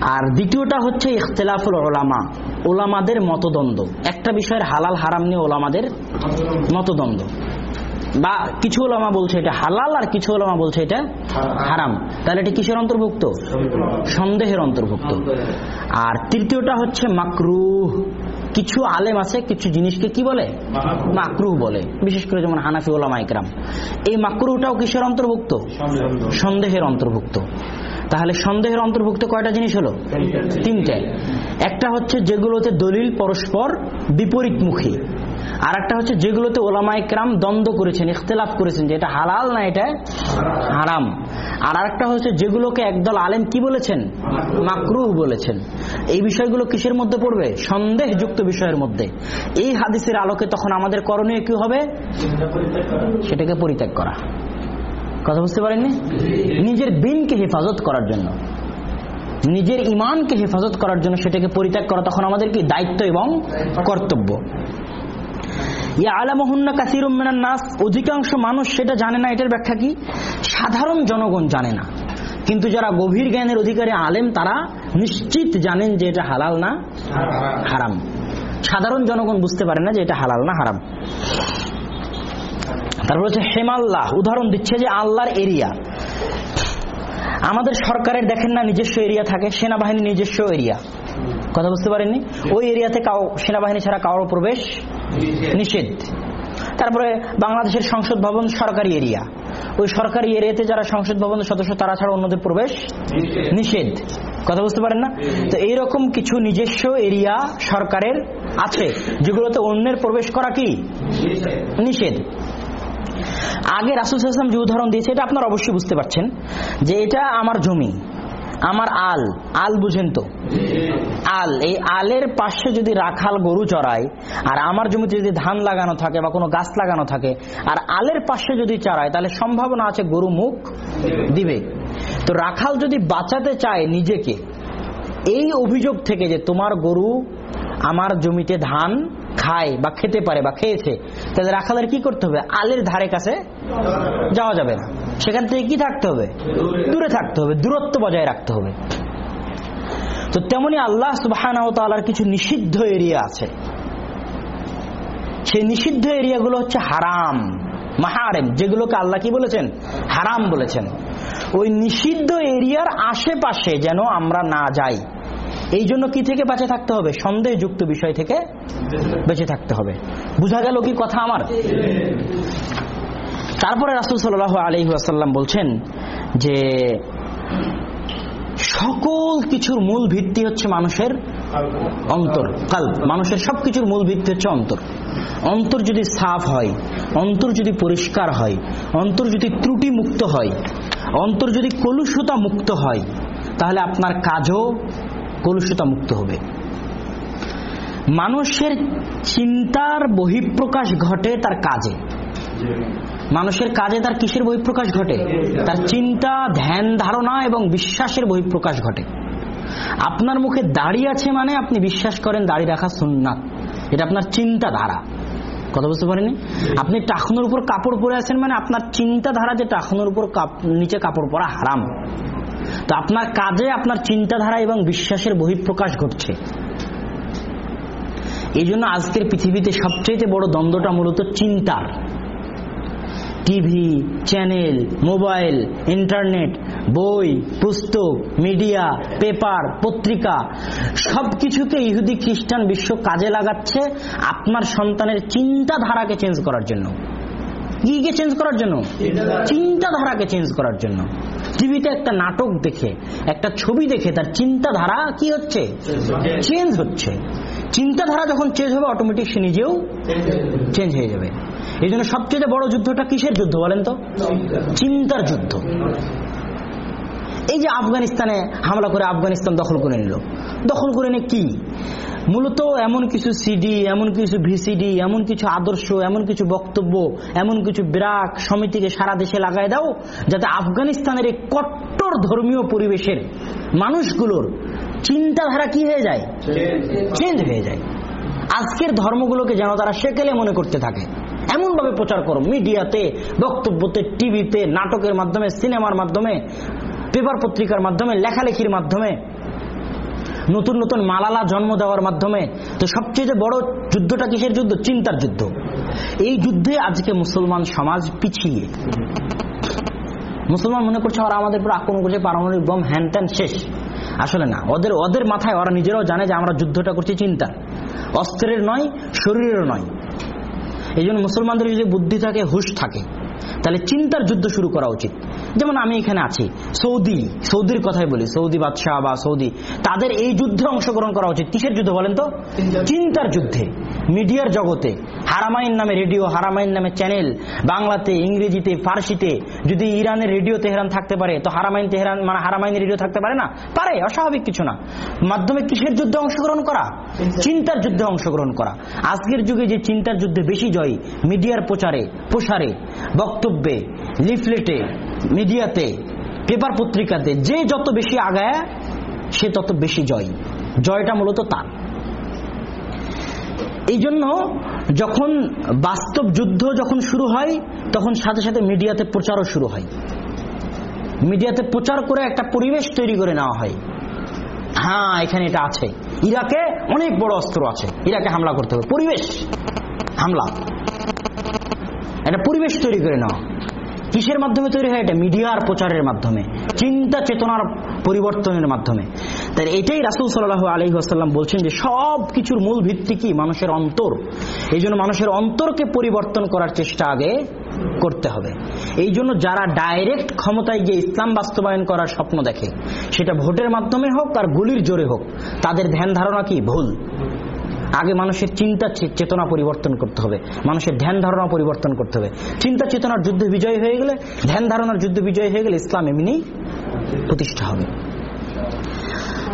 আর দ্বিতীয়টা হচ্ছে ইখতলাফুল ওলামা ওলামাদের মতদ্বন্দ্ব। একটা বিষয়ের হালাল হারাম নিয়ে ওলামাদের মতদ্বন্দ্ব। বা কিছু ওলামা বলছে এটা হালাল, আর কিছু ওলামা বলছে এটা হারাম। তাহলে এটা কিসের অন্তর্ভুক্ত? সন্দেহের অন্তর্ভুক্ত। আর তৃতীয়টা হচ্ছে মাকরুহ। কিছু আলেম আছে কিছু জিনিসকে কি বলে? মাকরুহ। বলে। বিশেষ করে যেমন হানাফি ওলামা ইকরাম। এই মাকরুটাও কিসের অন্তর্ভুক্ত? সন্দেহের। অন্তর্ভুক্ত। তাহলে সন্দেহের অন্তর্ভুক্ত কয়টা জিনিস হলো? তিনটে। একটা হচ্ছে যেগুলোতে দলিল পরস্পর বিপরীতমুখী। আর একটা হচ্ছে যেগুলোতে ওলামা ইকরাম দ্বন্দ্ব করেছেন, ইখতলাফ করেছেন যে এটা হালাল না, এটা হারাম। আর আরেকটা হচ্ছে যেগুলোকে একদল আলেম কি বলেছেন? মাকরুহ বলেছেন। এই বিষয়গুলো কিসের মধ্যে পড়বে? সন্দেহযুক্ত বিষয়ের মধ্যে। এই হাদিসের আলোকে তখন আমাদের করণীয় কি হবে? সেটাকে পরিত্যাগ করা। কথা বুঝতে পারেননি? নিজের দিনকে হেফাজত করার জন্য। নিজের ইমানকে হেফাজত করার জন্য সেটাকে পরিত্যাগ করা তখন আমাদের কি? দায়িত্ব এবং কর্তব্য। অধিকাংশ মানুষ সেটা জানে না, এটার ব্যাখ্যা কি? সাধারণ জনগণ জানে না। কিন্তু যারা গভীর জ্ঞানের অধিকারী আলেম, তারা নিশ্চিত জানেন যে এটা হালাল না হারাম। সাধারণ জনগণ বুঝতে পারে না যে এটা হালাল না হারাম। তারপর হচ্ছে হেমাল্লাহ, উদাহরণ দিচ্ছে যে আল্লাহর এরিয়া। আমাদের সরকারের দেখেন না নিজস্ব এরিয়া থাকে সেনাবাহিনী নিজস্ব এরিয়া। কথা বুঝতে পারেননি? ওই এরিয়াতে কাউ সেনাবাহিনী ছাড়া কারও প্রবেশ নিষেধ। তারপরে বাংলাদেশের সংসদ ভবন সরকারি এরিয়া। ওই সরকারি এরিয়াতে যারা সংসদ ভবনের সদস্য তারা ছাড়া অন্যদের প্রবেশ নিষেধ। কথা বুঝতে পারেন না? তো এইরকম কিছু নিজস্ব এরিয়া সরকারের আছে যেগুলোতে অন্যের প্রবেশ করা কি? নিষেধ। আগে রাসুল সাল্লাম যে উদাহরণ দিয়েছে এটা আপনারা অবশ্যই বুঝতে পারছেন যে এটা আমার জমি। আমার আল আল বুঝেন তো? আল, এই আলের পাশে যদি রাখাল গরু চড়ায়, আর আমার জমিতে যদি ধান লাগানো থাকে বা কোনো গাছ লাগানো থাকে, আর আলের পাশে যদি চড়ায়, তাহলে সম্ভাবনা আছে গরু মুখ দিবে। তো রাখাল যদি বাঁচাতে চায় নিজেকে, এই অভিযোগ থেকে যে তোমার গরু আমার জমিতে ধান খায় বা খেতে পারে বা খেয়েছে, তাহলে রাখালের কি করতে হবে? আলের ধারে কাছে যাওয়া যাবে না। সেখান থেকে কি থাকতে হবে? দূরে থাকতে হবে, দূরত্ব বজায় রাখতে হবে। তো তেমনি আল্লাহ সুবাহ কিছু নিষিদ্ধ এরিয়া আছে। সেই নিষিদ্ধ এরিয়াগুলো হচ্ছে হারাম, মাহারেম, যেগুলোকে আল্লাহ কি বলেছেন? হারাম বলেছেন। ওই নিষিদ্ধ এরিয়ার আশেপাশে যেন আমরা না যাই এই জন্য কি থেকে বেঁচে থাকতে হবে? সন্দেহযুক্ত বিষয় থেকে বেঁচে থাকতে হবে। বুঝা গেল কি কথা আমার? তারপরে রাসুল সাল্লাহ আলহি আসাল্লাম বলছেন যে, সকল কিছুর মূল ভিত্তি হচ্ছে মানুষের অন্তর কাল মানুষের সবকিছুর মূল ভিত্তি হচ্ছে অন্তর। অন্তর যদি সাফ হয়, অন্তর যদি পরিষ্কার হয়, অন্তর যদি ত্রুটি মুক্ত হয়, অন্তর যদি কলুষতা মুক্ত হয়, তাহলে আপনার কাজও কলুষতা মুক্ত হবে। মানুষের চিন্তার বহিঃপ্রকাশ ঘটে তার কাজে। মানুষের কাজে তার কিসের বহিঃপ্রকাশ ঘটে? তার চিন্তা, ধ্যান, ধারণা এবং বিশ্বাসের বহিঃপ্রকাশ ঘটে। আপনার মুখে দাড়ি আছে মানে আপনি বিশ্বাস করেন দাড়ি রাখা সুন্নাত। এটা আপনার চিন্তাধারা। কথা বুঝতে পারেনি আপনি টাকনোর উপর কাপড় পরে আছেন মানে আপনার চিন্তাধারা যে টাকনোর উপর নিচে কাপড় পরা হারাম। তো আপনার কাজে আপনার চিন্তাধারা এবং বিশ্বাসের বহিঃপ্রকাশ ঘটছে। এই জন্য আজকের পৃথিবীতে সবচেয়ে বড় দ্বন্দ্বটা মূলত চিন্তার। টিভি চ্যানেল মোবাইল ইন্টারনেট বই, পুস্তক মিডিয়া পেপার পত্রিকা সব সবকিছুকে ইহুদি খ্রিস্টান বিশ্ব কাজে লাগাচ্ছে আপনার সন্তানের চিন্তাধারাকে চেঞ্জ করার জন্য। কি কে চেঞ্জ করার জন্য? চিন্তাধারাকে চেঞ্জ করার জন্য। টিভিতে একটা নাটক দেখে, একটা ছবি দেখে তার চিন্তাধারা কি হচ্ছে? চেঞ্জ হচ্ছে। চিন্তাধারা যখন চেঞ্জ হবে অটোমেটিক সে নিজেও চেঞ্জ হয়ে যাবে। এই জন্য সবচেয়ে বড় যুদ্ধটা কিসের যুদ্ধ বলেন তো? চিন্তার যুদ্ধ। এই যে আফগানিস্তানে হামলা করে আফগানিস্তান দখল করে নিল। দখল করে নিয়ে কি? মূলত এমন কিছু সিডি এমন কিছু ভিসিডি এমন কিছু আদর্শ এমন কিছু বক্তব্য এমন কিছু বিরাট সমিতিকে সারা দেশে লাগাই দাও যাতে আফগানিস্তানের এই কট্টর ধর্মীয় পরিবেশের মানুষগুলোর চিন্তাধারা কি হয়ে যায়? চেঞ্জ হয়ে যায়। আজকের ধর্মগুলোকে যেন তারা সেকেলে মনে করতে থাকে। এমন ভাবে প্রচার করো মিডিয়াতে বক্তব্যতে টিভিতে নাটকের মাধ্যমে সিনেমার মাধ্যমে পেপার পত্রিকার মাধ্যমে, লেখালেখির মাধ্যমে, নতুন নতুন মালালা জন্ম দেওয়ার মাধ্যমে, তো সবচেয়ে বড় যুদ্ধটা কিসের যুদ্ধ? চিন্তার যুদ্ধ। এই যুদ্ধে আজকে মুসলমান সমাজ পিছিয়ে। মুসলমান মনে করছে ওরা আমাদের উপর আক্রমণ করছে, পারমাণবিক বম হ্যান ত্যান শেষ। আসলে না, ওদের ওদের মাথায় ওরা নিজেরাও জানে যে আমরা যুদ্ধটা করছি চিন্তা অস্ত্রের নয়, শরীরের নয়। এই মুসলমানদের যদি বুদ্ধি থাকে, হুশ থাকে, তাহলে চিন্তার যুদ্ধ শুরু করা উচিত। যেমন আমি এখানে আছি সৌদি সৌদির কথাই বলি সৌদি বাদশাহ বা সৌদি তাদের এই যুদ্ধে অংশগ্রহণ করা উচিত। কিসের যুদ্ধ বলেন তো? চিন্তার যুদ্ধে। মিডিয়ার জগতে হারামাইন নামে রেডিও হারামাইন নামে চ্যানেল বাংলাতে ইংরেজিতে ফার্সিতে যদি ইরানের রেডিও তেহরান থাকতে পারে তো হারামাইন তেহরান মানে হারামাইন রেডিও থাকতে পারে না? পারে অস্বাভাবিক কিছু না। মাধ্যমে কিসের যুদ্ধে অংশগ্রহণ করা? চিন্তার যুদ্ধে অংশগ্রহণ করা। আজকের যুগে যে চিন্তার যুদ্ধে বেশি জয় মিডিয়ার প্রচারে প্রসারে বক্তব্যে লিফলেটে মিডিয়াতে, পেপার পত্রিকাতে, যে যত বেশি আগায়, সে তত বেশি জয়। জয়টা মূলত তার। এই জন্য যখন বাস্তব যুদ্ধ যখন শুরু হয়, তখন সাথে সাথে মিডিয়াতে প্রচারও শুরু হয়। মিডিয়াতে প্রচার করে একটা পরিবেশ তৈরি করে নেওয়া হয়। হ্যাঁ এখানে এটা আছে। ইরাকে অনেক বড় অস্ত্র আছে। ইরাকে হামলা করতে হবে। পরিবেশ হামলা। একটা পরিবেশ তৈরি করে নেওয়া। কিসের মাধ্যমে তৈরি হয়, এটা মিডিয়ার প্রচারের মাধ্যমে, চিন্তা চেতনার পরিবর্তনের মাধ্যমে। তাই এটাই রাসুল সাল্লাহ আলহি আসাল্লাম বলছেন যে সব কিছুর মূল ভিত্তি কি? মানুষের অন্তর। এই জন্য মানুষের অন্তরকে পরিবর্তন করার চেষ্টা আগে করতে হবে। এই জন্য যারা ডাইরেক্ট ক্ষমতায় গিয়ে ইসলাম বাস্তবায়ন করার স্বপ্ন দেখে, সেটা ভোটের মাধ্যমে হোক আর গুলির জোরে হোক, তাদের ধ্যান ধারণা কি? ভুল। আগে মানুষের চিন্তা চেতনা পরিবর্তন করতে হবে। মানুষের ধ্যান ধারণা পরিবর্তন করতে হবে। চিন্তা চেতনার যুদ্ধ বিজয় হয়ে গেলে, ধ্যান ধারণার যুদ্ধ বিজয় হয়ে গেলে ইসলাম এমনি প্রতিষ্ঠা হবে।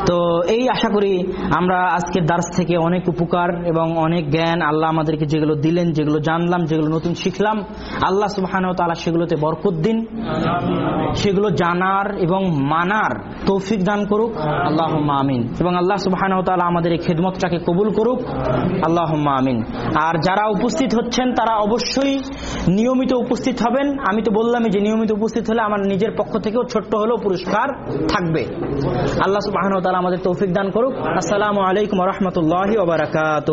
তো এই আশা করি আমরা আজকের দার্স থেকে অনেক উপকার এবং অনেক জ্ঞান আল্লাহ আমাদেরকে যেগুলো দিলেন, যেগুলো জানলাম, যেগুলো নতুন শিখলাম, আল্লাহ সুবাহান তালা সেগুলোতে বরকত দিন, সেগুলো জানার এবং মানার তৌফিক দান করুক। আল্লাহ আমিন। এবং আল্লাহ সুবাহান তালা আমাদের এই খেদমতটাকে কবুল করুক। আল্লাহ আমিন। আর যারা উপস্থিত হচ্ছেন, তারা অবশ্যই নিয়মিত উপস্থিত হবেন। আমি তো বললামই যে নিয়মিত উপস্থিত হলে আমার নিজের পক্ষ থেকেও ছোট্ট হলেও পুরস্কার থাকবে। আল্লাহ সুবাহান তালা আমাদের তৌফিক দান করুক। আসসালামু আলাইকুম রহমতুল্লাহ ওবরাকাত